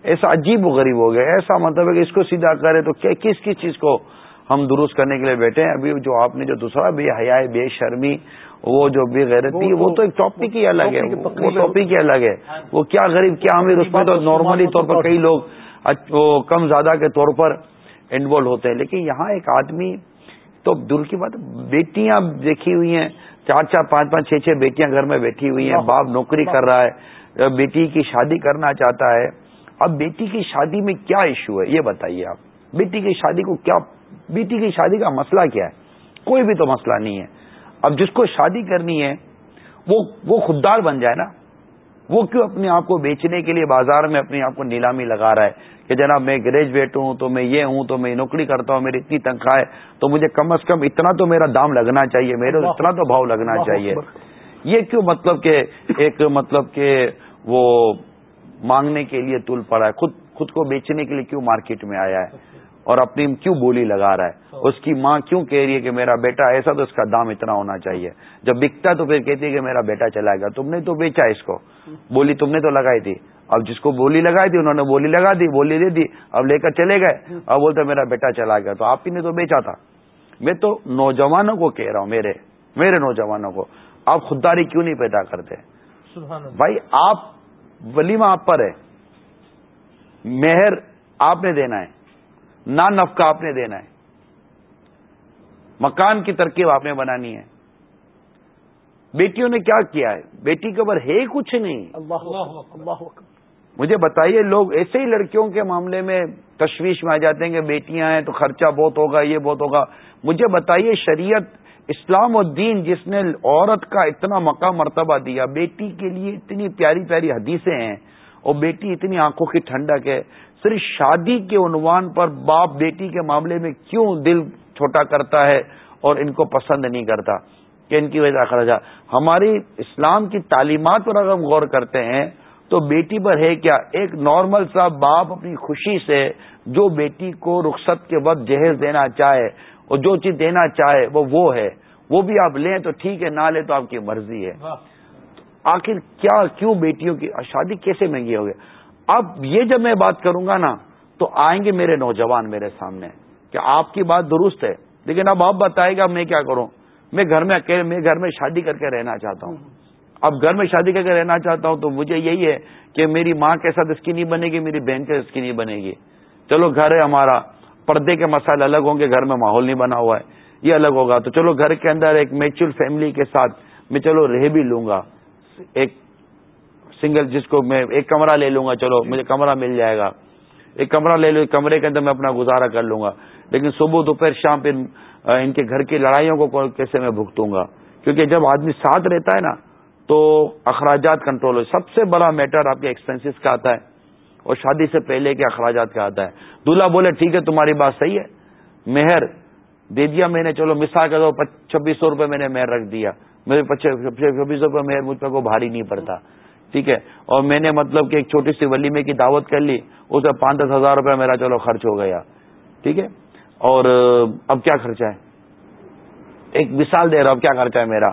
ایسا عجیب و غریب ہو گیا۔ ایسا مطلب ہے کہ اس کو سیدھا کرے تو کس کس چیز کو ہم درست کرنے کے لیے بیٹھے ہیں؟ ابھی جو آپ نے جو دوسرا بے حیا بے شرمی وہ جو بے غیرتی وہ تو ایک ٹاپک ہی الگ ہے۔ وہ ٹاپک ہی الگ ہے۔ وہ کیا غریب کیا امیر اس میں تو نارملی طور پر کئی لوگ کم زیادہ کے طور پر انوالو ہوتے ہیں۔ لیکن یہاں ایک آدمی تو دل کی بات بیٹیاں دیکھی ہوئی ہیں۔ چار چار پانچ پانچ چھ چھ بیٹیاں گھر میں بیٹھی ہوئی ہیں۔ باپ نوکری کر رہا ہے بیٹی کی شادی کرنا چاہتا ہے۔ اب بیٹی کی شادی میں کیا ایشو ہے؟ یہ بتائیے آپ۔ بیٹی کی شادی کو کیا بیٹی کی شادی کا مسئلہ کیا ہے؟ کوئی بھی تو مسئلہ نہیں ہے۔ اب جس کو شادی کرنی ہے وہ وہ خوددار بن جائے نا۔ وہ کیوں اپنے آپ کو بیچنے کے لیے بازار میں اپنے آپ کو نیلامی لگا رہا ہے کہ جناب میں گریجویٹ ہوں تو میں یہ ہوں تو میں نوکری کرتا ہوں میری اتنی تنخواہ ہے تو مجھے کم از کم اتنا تو میرا دام لگنا چاہیے میرے اتنا تو بھاؤ لگنا چاہیے۔ یہ کیوں مطلب کہ ایک مطلب کہ وہ مانگنے کے لیے تل پڑا ہے خود خود کو بیچنے کے لیے کیوں مارکیٹ میں آیا ہے؟ اور اپنی کیوں بولی لگا رہا ہے؟ اس کی ماں کیوں کہہ رہی ہے کہ میرا بیٹا ایسا تو اس کا دام اتنا ہونا چاہیے۔ جب بکتا تو پھر کہتی ہے کہ میرا بیٹا چلا گیا۔ تم نے تو بیچا اس کو۔ بولی تم نے تو لگائی تھی۔ اب جس کو بولی لگائی تھی انہوں نے بولی لگا دی بولی دے دی۔ اب لے کر چلے گئے۔ اب بولتے میرا بیٹا چلا گیا۔ تو آپ ہی نے تو بیچا تھا۔ میں تو نوجوانوں کو کہہ رہا ہوں میرے میرے نوجوانوں کو۔ آپ خودداری کیوں نہیں پیدا کرتے؟ بھائی آپ ولیمہ آپ پر ہے مہر آپ نے دینا ہے۔ نہ نفقہ آپ نے دینا ہے۔ مکان کی ترکیب آپ نے بنانی ہے۔ بیٹیوں نے کیا کیا ہے؟ بیٹی کے اوپر ہے کچھ نہیں۔ اللہ اللہ مجھے بتائیے لوگ ایسے ہی لڑکیوں کے معاملے میں تشویش میں آ جاتے ہیں کہ بیٹیاں ہیں تو خرچہ بہت ہوگا یہ بہت ہوگا۔ مجھے بتائیے شریعت اسلام و دین جس نے عورت کا اتنا مقام مرتبہ دیا بیٹی کے لیے اتنی پیاری پیاری حدیثیں ہیں اور بیٹی اتنی آنکھوں کی ٹھنڈک ہے صرف شادی کے عنوان پر باپ بیٹی کے معاملے میں کیوں دل چھوٹا کرتا ہے اور ان کو پسند نہیں کرتا؟ کہ ان کی وجہ خرچہ ہماری اسلام کی تعلیمات پر اگر ہم غور کرتے ہیں تو بیٹی پر ہے کیا ایک نارمل سا باپ اپنی خوشی سے جو بیٹی کو رخصت کے وقت جہیز دینا چاہے اور جو چیز دینا چاہے وہ وہ ہے۔ وہ بھی آپ لیں تو ٹھیک ہے نہ لیں تو آپ کی مرضی ہے۔ آخر کیا کیوں بیٹیوں کی شادی کیسے مہنگی ہو گئی؟ اب یہ جب میں بات کروں گا نا، تو آئیں گے میرے نوجوان میرے سامنے کہ آپ کی بات درست ہے۔ لیکن اب آپ بتائے گا میں کیا کروں؟ میں گھر میں اکیلے، میں گھر میں شادی کر کے رہنا چاہتا ہوں۔ اب گھر میں شادی کر کے رہنا چاہتا ہوں تو مجھے یہی ہے کہ میری ماں کے ساتھ اس کی نہیں بنے گی، میری بہن کے اس کی نہیں بنے گی۔ چلو گھر ہے ہمارا، پردے کے مسائل الگ ہوں گے، گھر میں ماحول نہیں بنا ہوا ہے، یہ الگ ہوگا۔ تو چلو گھر کے اندر ایک میچور فیملی کے ساتھ میں چلو رہ بھی لوں گا۔ ایک سنگل جس کو میں ایک کمرہ لے لوں گا چلو مجھے کمرہ مل جائے گا۔ ایک کمرہ لے لو ایک کمرے کے اندر میں اپنا گزارا کر لوں گا۔ لیکن صبح دوپہر شام پھر ان کے گھر کی لڑائیوں کو کیسے میں بھگتوں گا؟ کیونکہ جب آدمی ساتھ رہتا ہے نا تو اخراجات کنٹرول ہو۔ سب سے بڑا میٹر آپ کے ایکسپینسز کا آتا ہے۔ اور شادی سے پہلے کے اخراجات کا آتا ہے۔ دلہا بولے ٹھیک ہے تمہاری بات صحیح ہے۔ مہر دے دیا میں نے چلو مثال کر دو چھبیس سو روپے میں نے مہر رکھ دیا۔ میرے چھبیس سو روپے مہر مجھ پہ کو بھاری نہیں پڑتا۔ ٹھیک ہے؟ اور میں نے مطلب کہ ایک چھوٹی سی ولیمے کی دعوت کر لی اسے پانچ دس ہزار روپے میرا چلو خرچ ہو گیا۔ ٹھیک ہے؟ اور اب کیا خرچہ ہے؟ ایک مثال دے رہا اب کیا خرچہ ہے میرا؟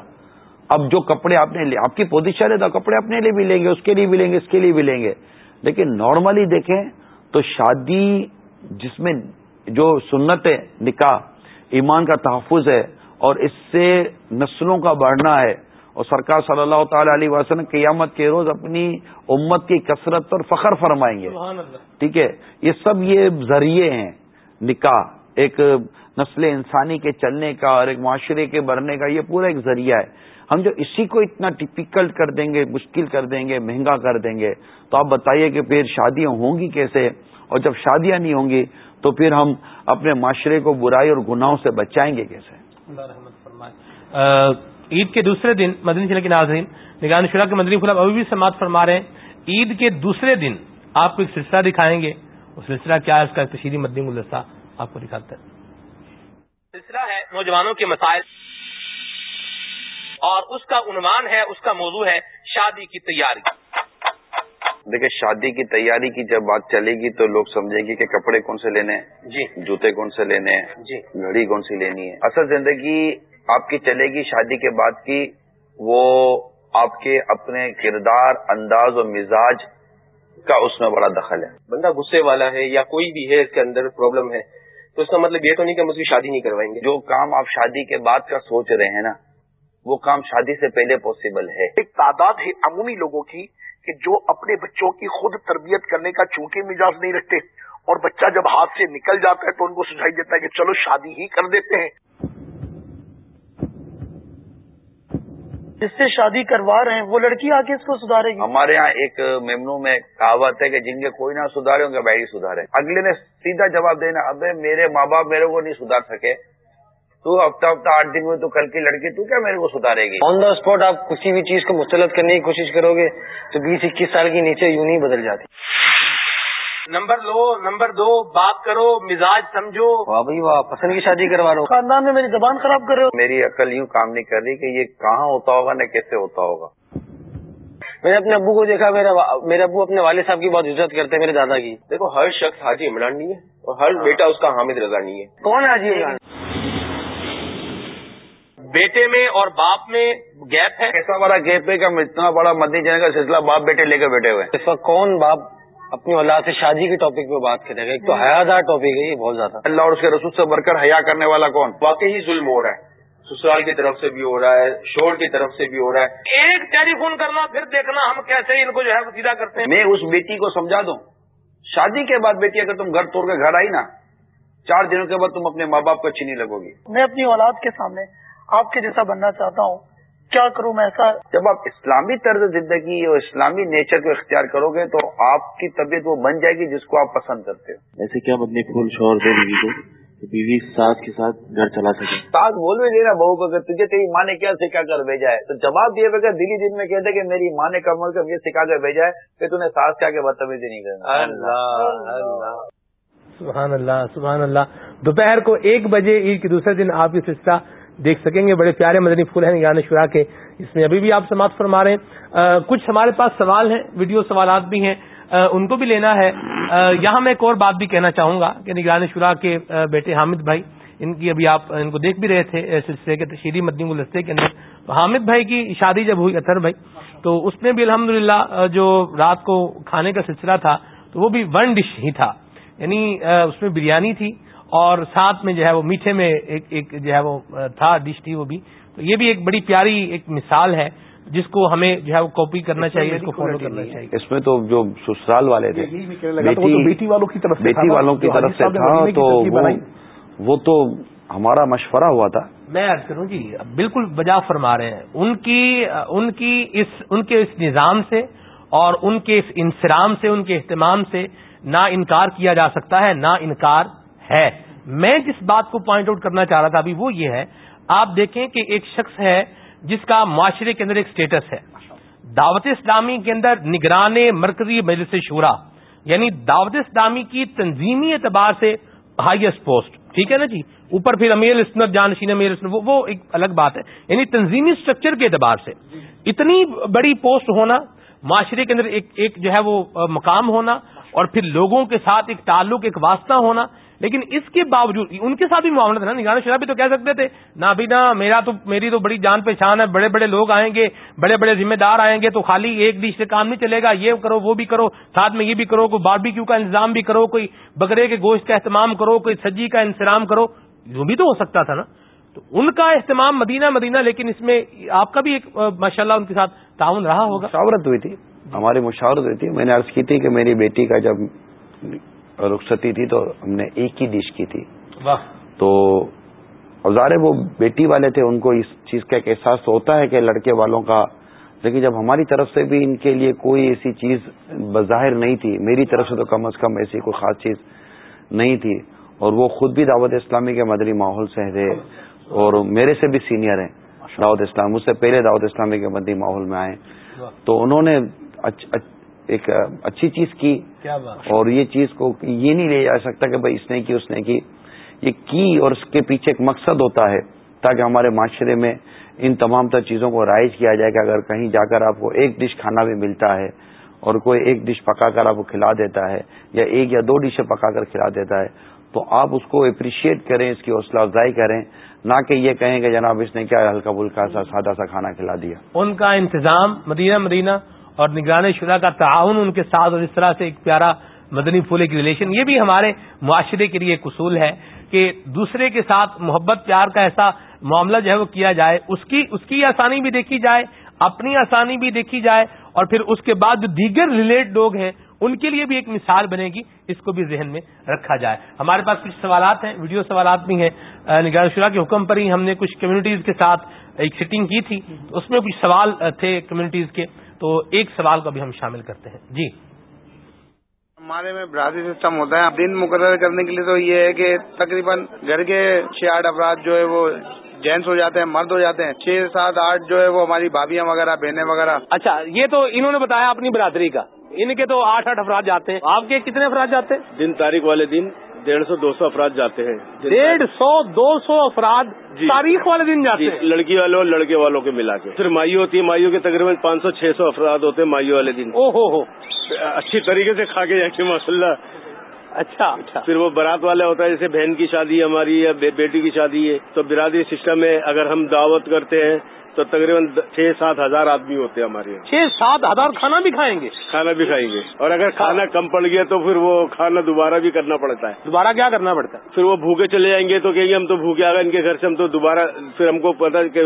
اب جو کپڑے آپ نے لے، آپ کی پوزیشن ہے تو کپڑے اپنے لیے بھی لیں گے، اس کے لیے بھی لیں گے، اس کے لیے بھی لیں گے۔ لیکن نارملی دیکھیں تو شادی جس میں جو سنت ہے، نکاح، ایمان کا تحفظ ہے اور اس سے نسلوں کا بڑھنا ہے اور سرکار صلی اللہ تعالی علیہ وسلم قیامت کے روز اپنی امت کی کثرت پر فخر فرمائیں گے۔ ٹھیک ہے؟ یہ سب یہ ذریعے ہیں۔ نکاح ایک نسل انسانی کے چلنے کا اور ایک معاشرے کے بڑھنے کا یہ پورا ایک ذریعہ ہے۔ ہم جو اسی کو اتنا ٹپیکلٹ کر دیں گے مشکل کر دیں گے مہنگا کر دیں گے تو آپ بتائیے کہ پھر شادیاں ہوں گی کیسے؟ اور جب شادیاں نہیں ہوں گی تو پھر ہم اپنے معاشرے کو برائی اور گناہوں سے بچائیں گے کیسے؟ عید کے دوسرے دن مدنی چلے کے ناظرین، نگران شرح کے مدنی خلاب ابھی بھی سماعت فرما رہے ہیں۔ عید کے دوسرے دن آپ کو ایک سلسلہ دکھائیں گے۔ وہ سلسلہ کیا ہے؟ اس کا تشہیری مدنی گلدستہ آپ کو دکھاتا ہے۔ سلسلہ ہے نوجوانوں کے مسائل اور اس کا عنوان ہے، اس کا موضوع ہے شادی کی تیاری۔ دیکھیں شادی کی تیاری کی جب بات چلے گی تو لوگ سمجھیں گے کہ کپڑے کون سے لینے ہیں جی۔ جوتے کون سے لینے ہیں جی۔ گھڑی کون سی لینی ہے۔ اصل زندگی آپ کی چلے گی شادی کے بعد کی وہ آپ کے اپنے کردار انداز اور مزاج کا اس میں بڑا دخل ہے۔ بندہ غصے والا ہے یا کوئی بھی ہے اس کے اندر پرابلم ہے تو اس کا مطلب یہ تو نہیں کہ ہم اس کی شادی نہیں کروائیں گے۔ جو کام آپ شادی کے بعد کا سوچ رہے ہیں نا وہ کام شادی سے پہلے پاسبل ہے۔ ایک تعداد ہے عمومی لوگوں کی کہ جو اپنے بچوں کی خود تربیت کرنے کا چونکہ مزاج نہیں رکھتے اور بچہ جب ہاتھ سے نکل جاتا ہے تو ان کو سجائی دیتا ہے کہ چلو شادی ہی کر دیتے ہیں۔ جس سے شادی کروا رہے ہیں وہ لڑکی آ کے اس کو سدھارے گی؟ ہمارے یہاں ایک ممنوع میں کہاوت ہے کہ جن کے کوئی نہ سدھارے ہوں گے بھائی سدھارے۔ اگلے نے سیدھا جواب دینا اب میرے ماں باپ میرے کو نہیں سدھار سکے۔ تو ہفتہ ہفتہ آٹھ دن میں تو کل کی لڑکی تو کیا میرے کو سدھارے گی؟ آن دا اسپاٹ آپ کسی بھی چیز کو مستلط کرنے کی کوشش کرو گے تو بیس اکیس سال کی نیچے یوں نہیں بدل جاتی نمبر لو نمبر دو بات کرو مزاج سمجھو۔ واہ بھائی واہ پسند کی شادی کروا رہا ہوں خاندان میں میری زبان خراب کر رہے ہو۔ میری عقل یوں کام نہیں کر رہی کہ یہ کہاں ہوتا ہوگا نہ کیسے ہوتا ہوگا۔ میں نے اپنے ابو کو دیکھا میرا میرے ابو اپنے والد صاحب کی بہت عزت کرتے ہیں میرے دادا کی۔ دیکھو ہر شخص حاجی عمران نہیں ہے اور ہر بیٹا اس کا حامد رضا نہیں ہے۔ کون ہے حاجی عمران؟ بیٹے میں اور باپ میں گیپ ہے؟ ایسا بڑا گیپ ہے کہ ہم اتنا بڑا مدنی جانے کا سلسلہ باپ بیٹے لے کے بیٹھے ہوئے اس وقت کون باپ اپنی اولاد سے شادی کے ٹاپک پہ بات کرے گا؟ ایک تو حیادار ٹاپک ہے یہ بہت زیادہ۔ اللہ اور اس کے رسول سے بڑھ کر حیا کرنے والا کون؟ واقعی ظلم ہو رہا ہے۔ سسرال کی طرف سے بھی ہو رہا ہے شور کی طرف سے بھی ہو رہا ہے۔ ایک ٹیلی فون کرنا پھر دیکھنا ہم کیسے ان کو جو ہے سیدھا کرتے ہیں۔ میں اس بیٹی کو سمجھا دوں۔ شادی کے بعد بیٹی اگر تم گھر توڑ کے گھر آئی نا چار دنوں کے بعد تم اپنے ماں باپ کو اچھی نہیں لگو گی میں اپنی اولاد کے سامنے آپ کے جیسا بننا چاہتا ہوں کیا کروں میں ایسا؟ جب آپ اسلامی طرز زندگی اور اسلامی نیچر کو اختیار کرو گے تو آپ کی طبیعت وہ بن جائے گی جس کو آپ پسند کرتے ہو۔ ایسے کیا بدنی پھول شور دے بیوی کو بیوی ساتھ کے ساتھ گھر چلا سکے۔ ساتھ بول بھی دینا بہو کو اگر تجھے تیری ماں نے کیا سکھا کر بھیجا ہے؟ تو جواب دیے بغیر دلی دن میں کہتے کہ میری ماں نے کمل کر یہ سکھا کر بھیجا ہے کہ تھی ساس کیا کے بدتمیزی نہیں کرنا سبحان اللہ سبحان اللہ۔ دوپہر کو ایک بجے عید کے دوسرے دن آپ یہ سلسلہ دیکھ سکیں گے، بڑے پیارے مدنی پھول ہیں یان شورا کے۔ اس میں ابھی بھی آپ سماعت فرما رہے ہیں۔ کچھ ہمارے پاس سوال ہیں، ویڈیو سوالات بھی ہیں۔ ان کو بھی لینا ہے۔ یہاں میں ایک اور بات بھی کہنا چاہوں گا کہ نگران شورا کے بیٹے حامد بھائی، ان کی ابھی آپ، ان کو دیکھ بھی رہے تھے سلسلے کے تشہیری مدنی گلستے کے اندر۔ حامد بھائی کی شادی جب ہوئی، اطہر بھائی، تو اس میں بھی الحمد جو رات کو کھانے کا سلسلہ تھا، تو وہ بھی ون ڈش ہی تھا۔ یعنی اس میں بریانی تھی اور ساتھ میں جو ہے وہ میٹھے میں ایک ایک جو ہے وہ تھا ڈش تھی وہ بھی۔ تو یہ بھی ایک بڑی پیاری ایک مثال ہے جس کو ہمیں جو ہے وہ کاپی کرنا چاہیے اس کو فالو کرنا چاہیے۔ اس میں تو جو سسرال والے تھے بیٹی والوں کی طرف بیٹی والوں کی طرف سے تھا تو وہ تو ہمارا مشورہ ہوا تھا۔ میں عرض کروں جی بالکل بجا فرما رہے ہیں۔ ان کی ان کی اس ان کے اس نظام سے اور ان کے اس انسرام سے ان کے اہتمام سے نہ انکار کیا جا سکتا ہے نہ انکار ہے۔ میں جس بات کو پوائنٹ آؤٹ کرنا چاہ رہا تھا ابھی وہ یہ ہے، آپ دیکھیں کہ ایک شخص ہے جس کا معاشرے کے اندر ایک سٹیٹس ہے۔ دعوت اسلامی کے اندر نگران مرکزی مجلس شورا یعنی دعوت اسلامی کی تنظیمی اعتبار سے ہائیسٹ پوسٹ ٹھیک ہے نا جی؟ اوپر پھر امیر اسنت جانشین امیر اسنت وہ وہ ایک الگ بات ہے۔ یعنی تنظیمی اسٹرکچر کے اعتبار سے۔ اتنی بڑی پوسٹ ہونا، معاشرے کے اندر ایک ایک جو ہے وہ مقام ہونا، اور پھر لوگوں کے ساتھ ایک تعلق، ایک واسطہ ہونا لیکن اس کے باوجود، ان کے ساتھ بھی معاملہ تھا نا، نگران شرح بھی تو کہہ سکتے تھے، نہ ابھی نہ، میرا تو، میری تو بڑی جان پہچان ہے، بڑے بڑے لوگ آئیں گے، بڑے بڑے ذمہ دار آئیں گے، تو خالی ایک ڈش سے کام نہیں چلے گا، یہ کرو، وہ بھی کرو، ساتھ میں یہ بھی کرو، کوئی باربی کیو کا انتظام بھی کرو، کوئی بکرے کے گوشت کا اہتمام کرو، کوئی سجی کا انتظام کرو، جو بھی تو ہو سکتا تھا نا۔ تو ان کا اہتمام مدینہ مدینہ، لیکن اس میں آپ کا بھی ایک ماشاء اللہ ان کے ساتھ تعاون رہا ہوگا۔ مشاورت ہوئی تھی، ہماری مشاورت ہوئی تھی۔ میں نے عرض کی تھی کہ میری بیٹی کا جب رخصتی تھی تو ہم نے ایک ہی ڈش کی تھی۔ تو اوزار وہ بیٹی والے تھے ان کو اس چیز کا ایک احساس ہوتا ہے کہ لڑکے والوں کا۔ لیکن جب ہماری طرف سے بھی ان کے لیے کوئی ایسی چیز بظاہر نہیں تھی میری طرف سے تو کم از کم ایسی کوئی خاص چیز نہیں تھی۔ اور وہ خود بھی دعوت اسلامی کے مدری ماحول سے تھے اور میرے سے بھی سینئر ہیں۔ دعوت اسلام مجھ سے پہلے دعوت اسلامی کے مدری ماحول میں آئے۔ تو انہوں نے ایک اچھی چیز کی اور یہ چیز کو یہ نہیں لے جا سکتا کہ بھائی اس نے کی اس نے کی۔ یہ کی اور اس کے پیچھے ایک مقصد ہوتا ہے تاکہ ہمارے معاشرے میں ان تمام تر چیزوں کو رائج کیا جائے کہ اگر کہیں جا کر آپ کو ایک ڈش کھانا بھی ملتا ہے اور کوئی ایک ڈش پکا کر آپ کو کھلا دیتا ہے یا ایک یا دو ڈشیں پکا کر کھلا دیتا ہے تو آپ اس کو اپریشیٹ کریں اس کی حوصلہ افزائی کریں۔ نہ کہ یہ کہیں کہ جناب اس نے کیا ہلکا پھلکا سا سادہ سا کھانا کھلا دیا۔ ان کا انتظام مدینہ مدینہ اور نگران شدہ کا تعاون ان کے ساتھ اور اس طرح سے ایک پیارا مدنی پھول ایک ریلیشن یہ بھی ہمارے معاشرے کے لیے ایک اصول ہے کہ دوسرے کے ساتھ محبت، پیار کا ایسا معاملہ جو ہے وہ کیا جائے، اس کی اس کی آسانی بھی دیکھی جائے، اپنی آسانی بھی دیکھی جائے اور پھر اس کے بعد جو دیگر ریلیٹ لوگ ہیں، ان کے لیے بھی ایک مثال بنے گی، اس کو بھی ذہن میں رکھا جائے۔ ہمارے پاس کچھ سوالات ہیں، ویڈیو سوالات بھی ہیں۔ نگران شورا کے حکم پر ہی ہم نے کچھ کمیونٹیز کے ساتھ ایک سیٹنگ کی تھی اس میں کچھ سوال تھے کمیونٹیز کے۔ تو ایک سوال کو بھی ہم شامل کرتے ہیں۔ جی۔ ہمارے میں برادری سسٹم ہوتا ہے۔ دن مقرر کرنے کے لیے تو یہ ہے کہ تقریباً گھر کے چھ آٹھ افراد جو ہے وہ جینٹس ہو جاتے ہیں مرد ہو جاتے ہیں۔ چھ سات آٹھ جو ہے وہ ہماری بھابیاں وغیرہ بہنیں وغیرہ۔ اچھا یہ تو انہوں نے بتایا اپنی برادری کا۔ ان کے تو آٹھ آٹھ افراد جاتے ہیں۔ آپ کے کتنے افراد جاتے ہیں؟ دن تاریخ والے دن ڈیڑھ سو دو سو افراد جاتے ہیں۔ ڈیڑھ سو دو سو افراد جی۔ تاریخ والے دن جاتے جی ہیں۔ لڑکی والوں اور لڑکے والوں کے ملا کے۔ پھر مائیو ہوتی ہے مائیو کے تقریباً پانچ سو چھ سو افراد ہوتے ہیں مائیو والے دن۔ او ہو ہو۔ اچھی طریقے سے کھا کے گے ماشاء اللہ اچھا۔ اچھا پھر وہ برات والا ہوتا ہے جیسے بہن کی شادی ہماری یا بیٹی کی شادی ہے تو برادری سسٹم میں اگر ہم دعوت کرتے ہیں تو تقریباً چھ سات ہزار آدمی ہوتے ہیں ہمارے یہاں۔ چھ سات ہزار کھانا بھی کھائیں گے؟ کھانا بھی کھائیں گے۔ اور اگر کھانا کم پڑ گیا تو پھر وہ کھانا دوبارہ بھی کرنا پڑتا ہے۔ دوبارہ کیا کرنا پڑتا ہے؟ پھر وہ بھوکے چلے جائیں گے تو کہیں گے ہم تو بھوکے آ گئے ان کے گھر سے ہم تو دوبارہ پھر ہم کو پتا کہ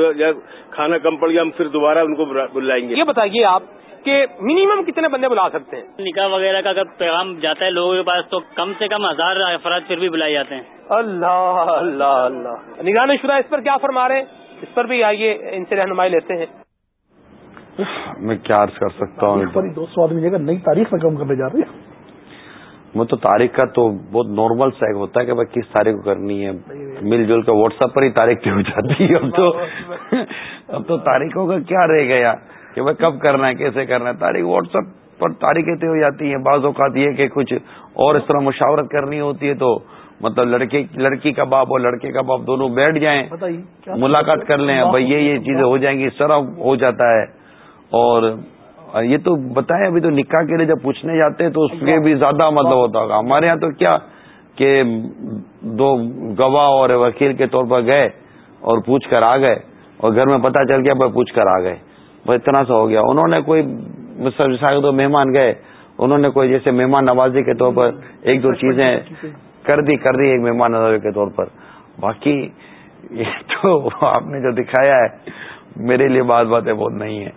کھانا کم پڑ گیا ہم پھر دوبارہ ان کو بلائیں گے۔ یہ بتائیے آپ کہ منیمم کتنے بندے بلا سکتے ہیں؟ نکاح وغیرہ کا اگر پیغام جاتا ہے لوگوں کے پاس تو کم سے کم ہزار افراد پھر بھی بلائے جاتے ہیں۔ اللہ اللہ اللہ۔ نگران شدہ اس پر کیا فرما رہے ہیں؟ اس پر بھی آئیے ان سے رہنمائی لیتے ہیں۔ میں کیا عرض کر سکتا ہوں؟ دو سو آدمی جگہ نئی تاریخ میں کم کرنے جا رہے ہیں۔ وہ تو تاریخ کا تو بہت نارمل سا ہوتا ہے کہ بھائی کس تاریخ کو کرنی ہے۔ مل جل کر واٹس ایپ پر ہی تاریخ کی ہو جاتی ہے۔ اب تو اب تو تاریخوں کا کیا رہ گیا کہ بھائی کب کرنا ہے کیسے کرنا ہے۔ تاریخ واٹس ایپ پر تاریخیں طے ہو جاتی ہیں۔ بعض اوقات یہ کہ کچھ اور اس طرح مشاورت کرنی ہوتی ہے تو مطلب لڑکے لڑکی کا باپ اور لڑکے کا باپ دونوں بیٹھ جائیں ملاقات کر لیں بھائی یہ یہ چیزیں ہو جائیں گی اس طرح ہو جاتا ہے۔ اور یہ تو بتائیں ابھی تو نکاح کے لیے جب پوچھنے جاتے ہیں تو اس کے بھی زیادہ مطلب ہوتا ہوگا۔ ہمارے یہاں تو کیا کہ دو گواہ اور وکیل کے طور پر گئے اور پوچھ کر آ گئے اور گھر میں پتہ چل گیا بھائی پوچھ کر آ گئے۔ بس اتنا سا ہو گیا۔ انہوں نے کوئی دو مہمان گئے انہوں نے کوئی جیسے مہمان نوازی کے طور پر ایک دو چیزیں۔ کر دی کر دی ایک مہمان نوازی کے طور پر۔ باقی یہ تو آپ نے جو دکھایا ہے میرے لیے بات باتیں بہت نہیں ہے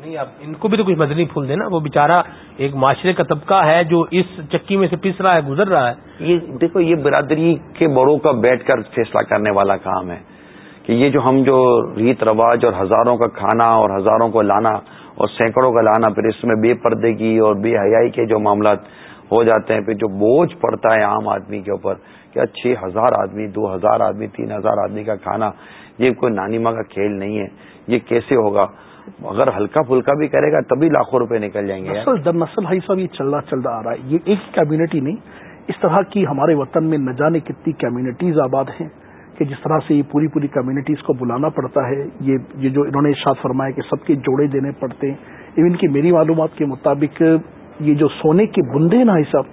نہیں اب ان کو بھی تو کچھ مدنی پھول دینا۔ وہ بےچارا ایک معاشرے کا طبقہ ہے جو اس چکی میں سے پس رہا ہے گزر رہا ہے۔ یہ دیکھو یہ برادری کے بڑوں کا بیٹھ کر فیصلہ کرنے والا کام ہے کہ یہ جو ہم جو ریت رواج اور ہزاروں کا کھانا اور ہزاروں کو لانا اور سینکڑوں کا لانا پھر اس میں بے پردے کی اور بے حیائی کے جو معاملات ہو جاتے ہیں، پھر جو بوجھ پڑتا ہے عام آدمی کے اوپر کیا چھ ہزار آدمی، دو ہزار آدمی، تین ہزار آدمی کا کھانا، یہ کوئی نانی ماں کا کھیل نہیں ہے، یہ کیسے ہوگا؟ اگر ہلکا پھلکا بھی کرے گا تبھی لاکھوں روپے نکل جائیں گے در نسل بھائی صاحب یہ چل رہا آ رہا ہے، یہ ایک کمیونٹی نہیں، اس طرح کی ہمارے وطن میں نہ جانے کتنی کمیونٹیز آباد ہیں کہ جس طرح سے یہ پوری پوری کمیونٹیز کو بلانا پڑتا ہے، یہ یہ جو انہوں نے ارشاد فرمایا کہ سب کے جوڑے دینے پڑتے ہیں ایون کہ میری معلومات کے مطابق یہ جو سونے کے بندے نا صاحب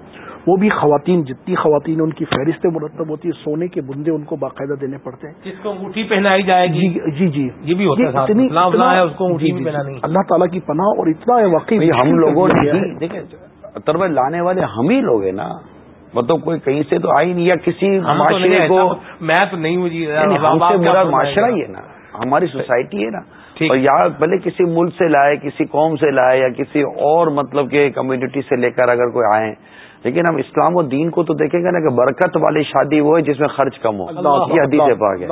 وہ بھی خواتین جتنی خواتین ان کی فہرستیں مرتب ہوتی ہے سونے کے بندے ان کو باقاعدہ دینے پڑتے ہیں۔ جس کو انگوٹھی پہنائی جائے گی۔ جی جی یہ بھی ہوتا ہے اللہ تعالیٰ کی پناہ اور اتنا ہے واقعی ہم لوگوں نے دیکھیں لانے والے ہم ہی لوگ ہیں نا۔ مطلب کوئی کہیں سے تو آئی نہیں یا کسی معاشرے کو میں تو نہیں ہوں جی۔ معاشرہ ہی ہے نا۔ ہماری سوسائٹی ہے نا۔ اور یا بھلے کسی ملک سے لائے کسی قوم سے لائے یا کسی اور مطلب کہ کمیونٹی سے لے کر اگر کوئی آئے لیکن ہم اسلام و دین کو تو دیکھیں گے نا کہ برکت والی شادی وہ ہے جس میں خرچ کم ہو۔ یہ حدیث پاک ہے۔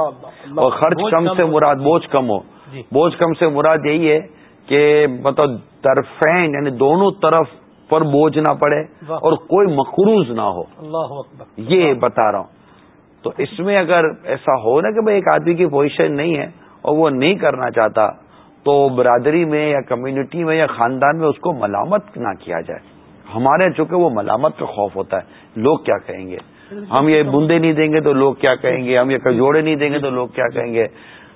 اور خرچ کم سے مراد بوجھ کم ہو۔ جی۔ بوجھ کم سے مراد یہی ہے کہ مطلب طرفین یعنی دونوں طرف پر بوجھ نہ پڑے اور کوئی مقروض نہ ہو۔ یہ بتا رہا ہوں۔ تو اس میں اگر ایسا ہو نا کہ بھائی ایک آدمی کی پوزیشن نہیں ہے اور وہ نہیں کرنا چاہتا تو برادری میں یا کمیونٹی میں یا خاندان میں اس کو ملامت نہ کیا جائے۔ ہمارے چونکہ وہ ملامت کا خوف ہوتا ہے۔ لوگ کیا کہیں گے؟ ہم یہ بندے نہیں دیں گے تو لوگ کیا کہیں گے؟ ہم یہ کجوڑے نہیں دیں گے تو لوگ کیا کہیں گے؟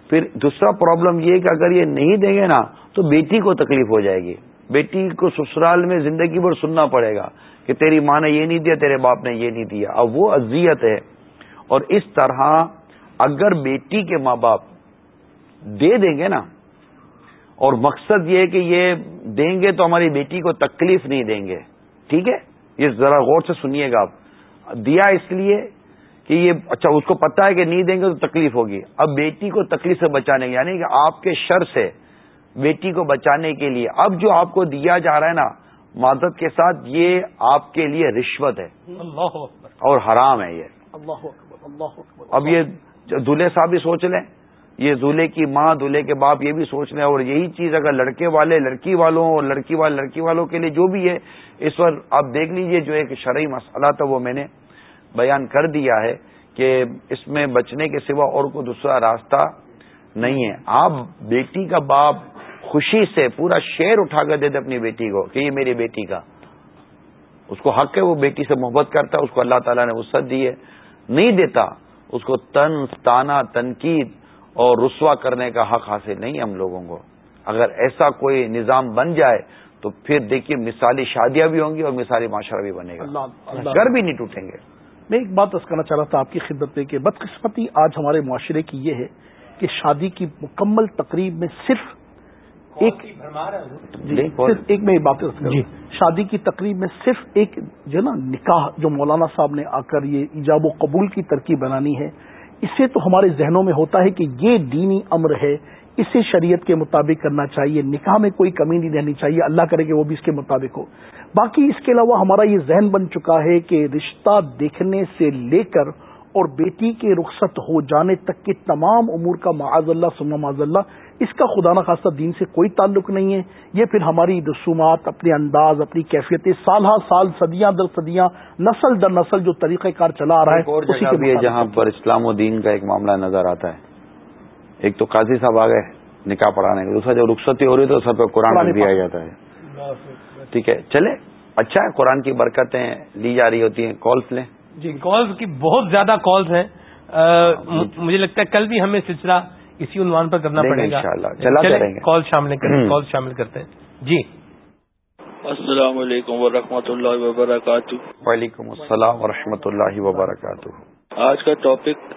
پھر دوسرا پرابلم یہ کہ اگر یہ نہیں دیں گے نا تو بیٹی کو تکلیف ہو جائے گی۔ بیٹی کو سسرال میں زندگی بھر سننا پڑے گا کہ تیری ماں نے یہ نہیں دیا، تیرے باپ نے یہ نہیں دیا۔ اب وہ اذیت ہے۔ اور اس طرح اگر بیٹی کے ماں باپ دے دیں گے نا۔ اور مقصد یہ کہ یہ دیں گے تو ہماری بیٹی کو تکلیف نہیں دیں گے۔ ٹھیک ہے؟ یہ ذرا غور سے سنیے گا آپ۔ دیا اس لیے کہ یہ اچھا اس کو پتا ہے کہ نہیں دیں گے تو تکلیف ہوگی۔ اب بیٹی کو تکلیف سے بچانے کے یعنی کہ آپ کے شر سے بیٹی کو بچانے کے لیے اب جو آپ کو دیا جا رہا ہے نا مادت کے ساتھ یہ آپ کے لیے رشوت ہے۔ اور حرام ہے یہ۔ اب یہ دلہے صاحب بھی سوچ لیں۔ یہ دلہے کی ماں دلہے کے باپ یہ بھی سوچ لیں اور یہی چیز اگر لڑکے والے، لڑکی والوں اور لڑکی والے، لڑکی والوں کے لیے جو بھی ہے، اس پر آپ دیکھ لیجیے جو ایک شرعی مسئلہ تھا، وہ میں نے بیان کر دیا ہے کہ اس میں بچنے کے سوا اور کوئی دوسرا راستہ نہیں ہے۔ آپ بیٹی کا باپ خوشی سے پورا شیر اٹھا کر دیتے اپنی بیٹی کو کہ یہ میری بیٹی کا۔ اس کو حق ہے، وہ بیٹی سے محبت کرتا ہے، اس کو اللہ تعالیٰ نے وسعت دی ہے۔ نہیں دیتا، اس کو تن، تانا، تنقید اور رسوا کرنے کا حق حاصل نہیں ہم لوگوں کو۔ اگر ایسا کوئی نظام بن جائے تو پھر دیکھیے مثالی شادیاں بھی ہوں گی اور مثالی معاشرہ بھی بنے گا۔ گھر بھی نہیں ٹوٹیں گے۔ میں ایک بات کرنا چاہ رہا تھا آپ کی خدمت میں کہ بدقسمتی آج ہمارے معاشرے کی یہ ہے کہ شادی کی مکمل تقریب میں صرف ایک جی، صرف ایک میں بات جی۔ شادی کی تقریب میں صرف ایک جو نا نکاح جو مولانا صاحب نے آ کر یہ ایجاب و قبول کی ترکیب بنانی ہے اس سے تو ہمارے ذہنوں میں ہوتا ہے کہ یہ دینی امر ہے، اسے شریعت کے مطابق کرنا چاہیے، نکاح میں کوئی کمی نہیں رہنی چاہیے، اللہ کرے کہ وہ بھی اس کے مطابق ہو۔ باقی اس کے علاوہ ہمارا یہ ذہن بن چکا ہے کہ رشتہ دیکھنے سے لے کر اور بیٹی کے رخصت ہو جانے تک کے تمام امور کا معاذ اللہ سما معاذ اللہ اس کا خدا نخواستہ دین سے کوئی تعلق نہیں ہے۔ یہ پھر ہماری رسومات اپنے انداز اپنی کیفیتیں سال ہر سال صدیاں در صدیاں نسل در نسل جو طریقہ کار چلا آ رہا ہے اور جگہ بھی ہے جہاں پر اسلام و دین کا ایک معاملہ نظر آتا ہے۔ ایک تو قاضی صاحب آ گئے نکاح پڑھانے کا دوسرا جب رخصتی ہو رہی تو سب پہ قرآن دیا جاتا ہے۔ ٹھیک ہے چلے اچھا ہے قرآن کی برکتیں لی جا رہی ہوتی ہیں کالس لیں۔ جی کالز کی بہت زیادہ کالز ہیں۔ مجھے لگتا ہے کل بھی ہمیں سلسلہ اسی عنوان پر کرنا پڑے گا۔ کال شامل کال شامل کرتے ہیں۔ جی۔ السلام علیکم ورحمۃ اللہ وبرکاتہ۔ وعلیکم السلام ورحمۃ اللہ وبرکاتہ۔ آج کا ٹاپک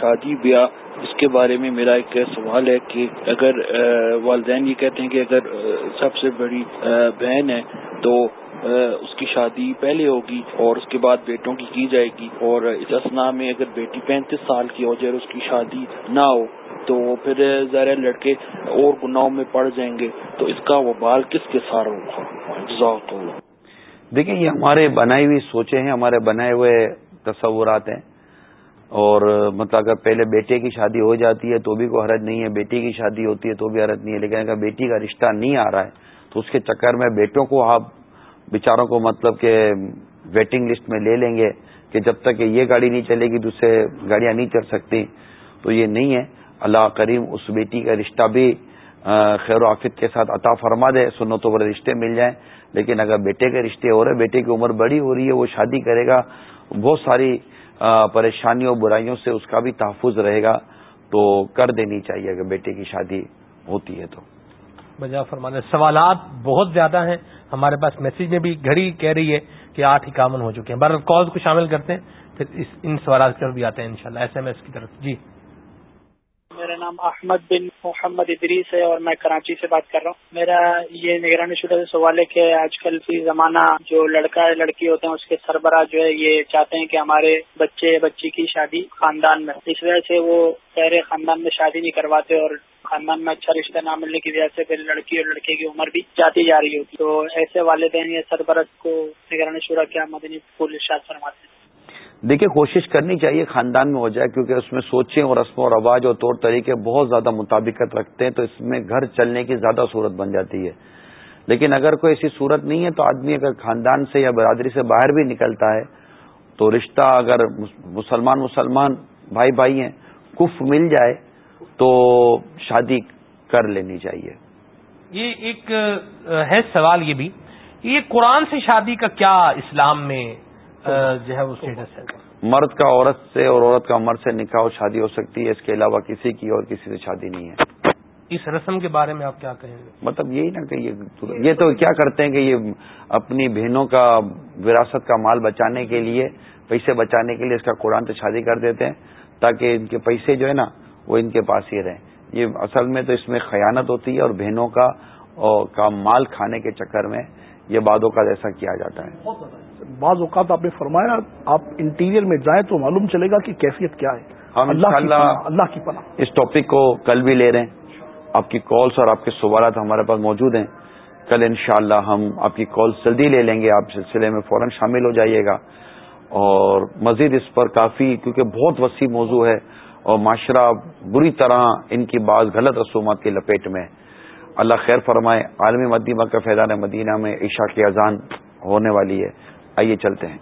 شادی بیاہ۔ اس کے بارے میں میرا ایک سوال ہے کہ اگر والدین یہ کہتے ہیں کہ اگر سب سے بڑی بہن ہے تو اس کی شادی پہلے ہوگی اور اس کے بعد بیٹوں کی کی جائے گی اور اس اسنا میں اگر بیٹی پینتیس سال کی ہو جائے اور اس کی شادی نہ ہو تو پھر ظاہر لڑکے اور گناہوں میں پڑ جائیں گے۔ تو اس کا وبال کس کے سارا ہوگا؟ دیکھیں، یہ ہمارے بنائی ہوئی سوچے ہیں، ہمارے بنائے ہوئے تصورات ہیں۔ اور مطلب اگر پہلے بیٹے کی شادی ہو جاتی ہے تو بھی کوئی حرج نہیں ہے، بیٹی کی شادی ہوتی ہے تو بھی حرج نہیں ہے۔ لیکن اگر بیٹی کا رشتہ نہیں آ رہا ہے تو اس کے چکر میں بیٹوں کو آپ بیچاروں کو مطلب کہ ویٹنگ لسٹ میں لے لیں گے کہ جب تک کہ یہ گاڑی نہیں چلے گی، دوسرے گاڑیاں نہیں چل سکتی۔ تو یہ نہیں ہے۔ اللہ کریم اس بیٹی کا رشتہ بھی خیر و آفت کے ساتھ عطا فرما دے سنو تو رشتے مل جائیں۔ لیکن اگر بیٹے کے رشتے ہو رہے، بیٹے کی عمر بڑی ہو رہی ہے، وہ شادی کرے گا، بہت ساری پریشانیوں، برائیوں سے اس کا بھی تحفظ رہے گا۔ تو کر دینی چاہیے اگر بیٹے کی شادی ہوتی ہے تو۔ بجا فرمانے، سوالات بہت زیادہ ہیں۔ ہمارے پاس میسج میں بھی گھڑی کہہ رہی ہے کہ آٹھ اکاون ہو چکے ہیں۔ بہر کال کو شامل کرتے ہیں، پھر ان سوالات کی طرف بھی آتے ہیں انشاءاللہ، ایس ایم ایس کی طرف۔ جی۔ میرا نام احمد بن محمد ادریس ہے اور میں کراچی سے بات کر رہا ہوں۔ میرا یہ نگرانی شدہ سے سوال ہے کہ آج کل فی زمانہ جو لڑکا ہے لڑکی ہوتے ہیں، اس کے سربراہ جو ہے، یہ چاہتے ہیں کہ ہمارے بچے، بچی کی شادی خاندان میں۔ اس وجہ سے وہ پہرے خاندان میں شادی نہیں کرواتے اور خاندان میں اچھا رشتہ نہ ملنے کی وجہ سے پھر لڑکی اور لڑکے کی عمر بھی جاتی جا رہی ہوتی۔ تو ایسے والدین یا سربراہ کو نگرانی شورا کیا مدنی پھول ارشاد فرماتے ہیں؟ دیکھیے، کوشش کرنی چاہیے خاندان میں ہو جائے، کیونکہ اس میں سوچیں اور رسم و رواج اور طور طریقے بہت زیادہ مطابقت رکھتے ہیں، تو اس میں گھر چلنے کی زیادہ صورت بن جاتی ہے۔ لیکن اگر کوئی ایسی صورت نہیں ہے، تو آدمی اگر خاندان سے یا برادری سے باہر بھی نکلتا ہے، تو رشتہ اگر مسلمان مسلمان بھائی بھائی ہیں، کف مل جائے، تو شادی کر لینی چاہیے۔ یہ ایک، ہے سوال یہ بھی، یہ قرآن سے شادی کا کیا اسلام میں جو ہے وہ اسٹیٹس ہے۔ مرد کا عورت سے اور عورت کا مرد سے نکاح شادی ہو سکتی ہے اس کے علاوہ کسی کی اور کسی سے شادی نہیں ہے۔ اس رسم کے بارے میں آپ کیا کہیں گے؟ مطلب یہی نا کہ یہ تو کیا کرتے ہیں کہ یہ اپنی بہنوں کا وراثت کا مال بچانے کے لیے پیسے بچانے کے لیے اس کا قرآن سے شادی کر دیتے ہیں تاکہ ان کے پیسے جو ہے نا وہ ان کے پاس ہی رہیں۔ یہ اصل میں تو اس میں خیانت ہوتی ہے اور بہنوں کا کا مال کھانے کے چکر میں یہ بادوں کا ایسا کیا جاتا ہے۔ بعض اوقات آپ نے فرمایا آپ انٹیریئر میں جائیں تو معلوم چلے گا کہ کیفیت کیا ہے۔ اللہ کی اللہ کی پناہ۔ اس ٹاپک کو کل بھی لے رہے ہیں۔ آپ کی کالس اور آپ کے سوالات ہمارے پاس موجود ہیں۔ کل انشاءاللہ ہم آپ کی کالس جلدی لے لیں گے۔ آپ سلسلے میں فوراً شامل ہو جائیے گا۔ اور مزید اس پر کافی کیونکہ بہت وسیع موضوع ہے اور معاشرہ بری طرح ان کی بعض غلط رسومات کی لپیٹ میں اللہ خیر فرمائے عالمی مدیمہ کا فیضان مدینہ میں عشاء کی اذان ہونے والی ہے۔ آئیے چلتے ہیں۔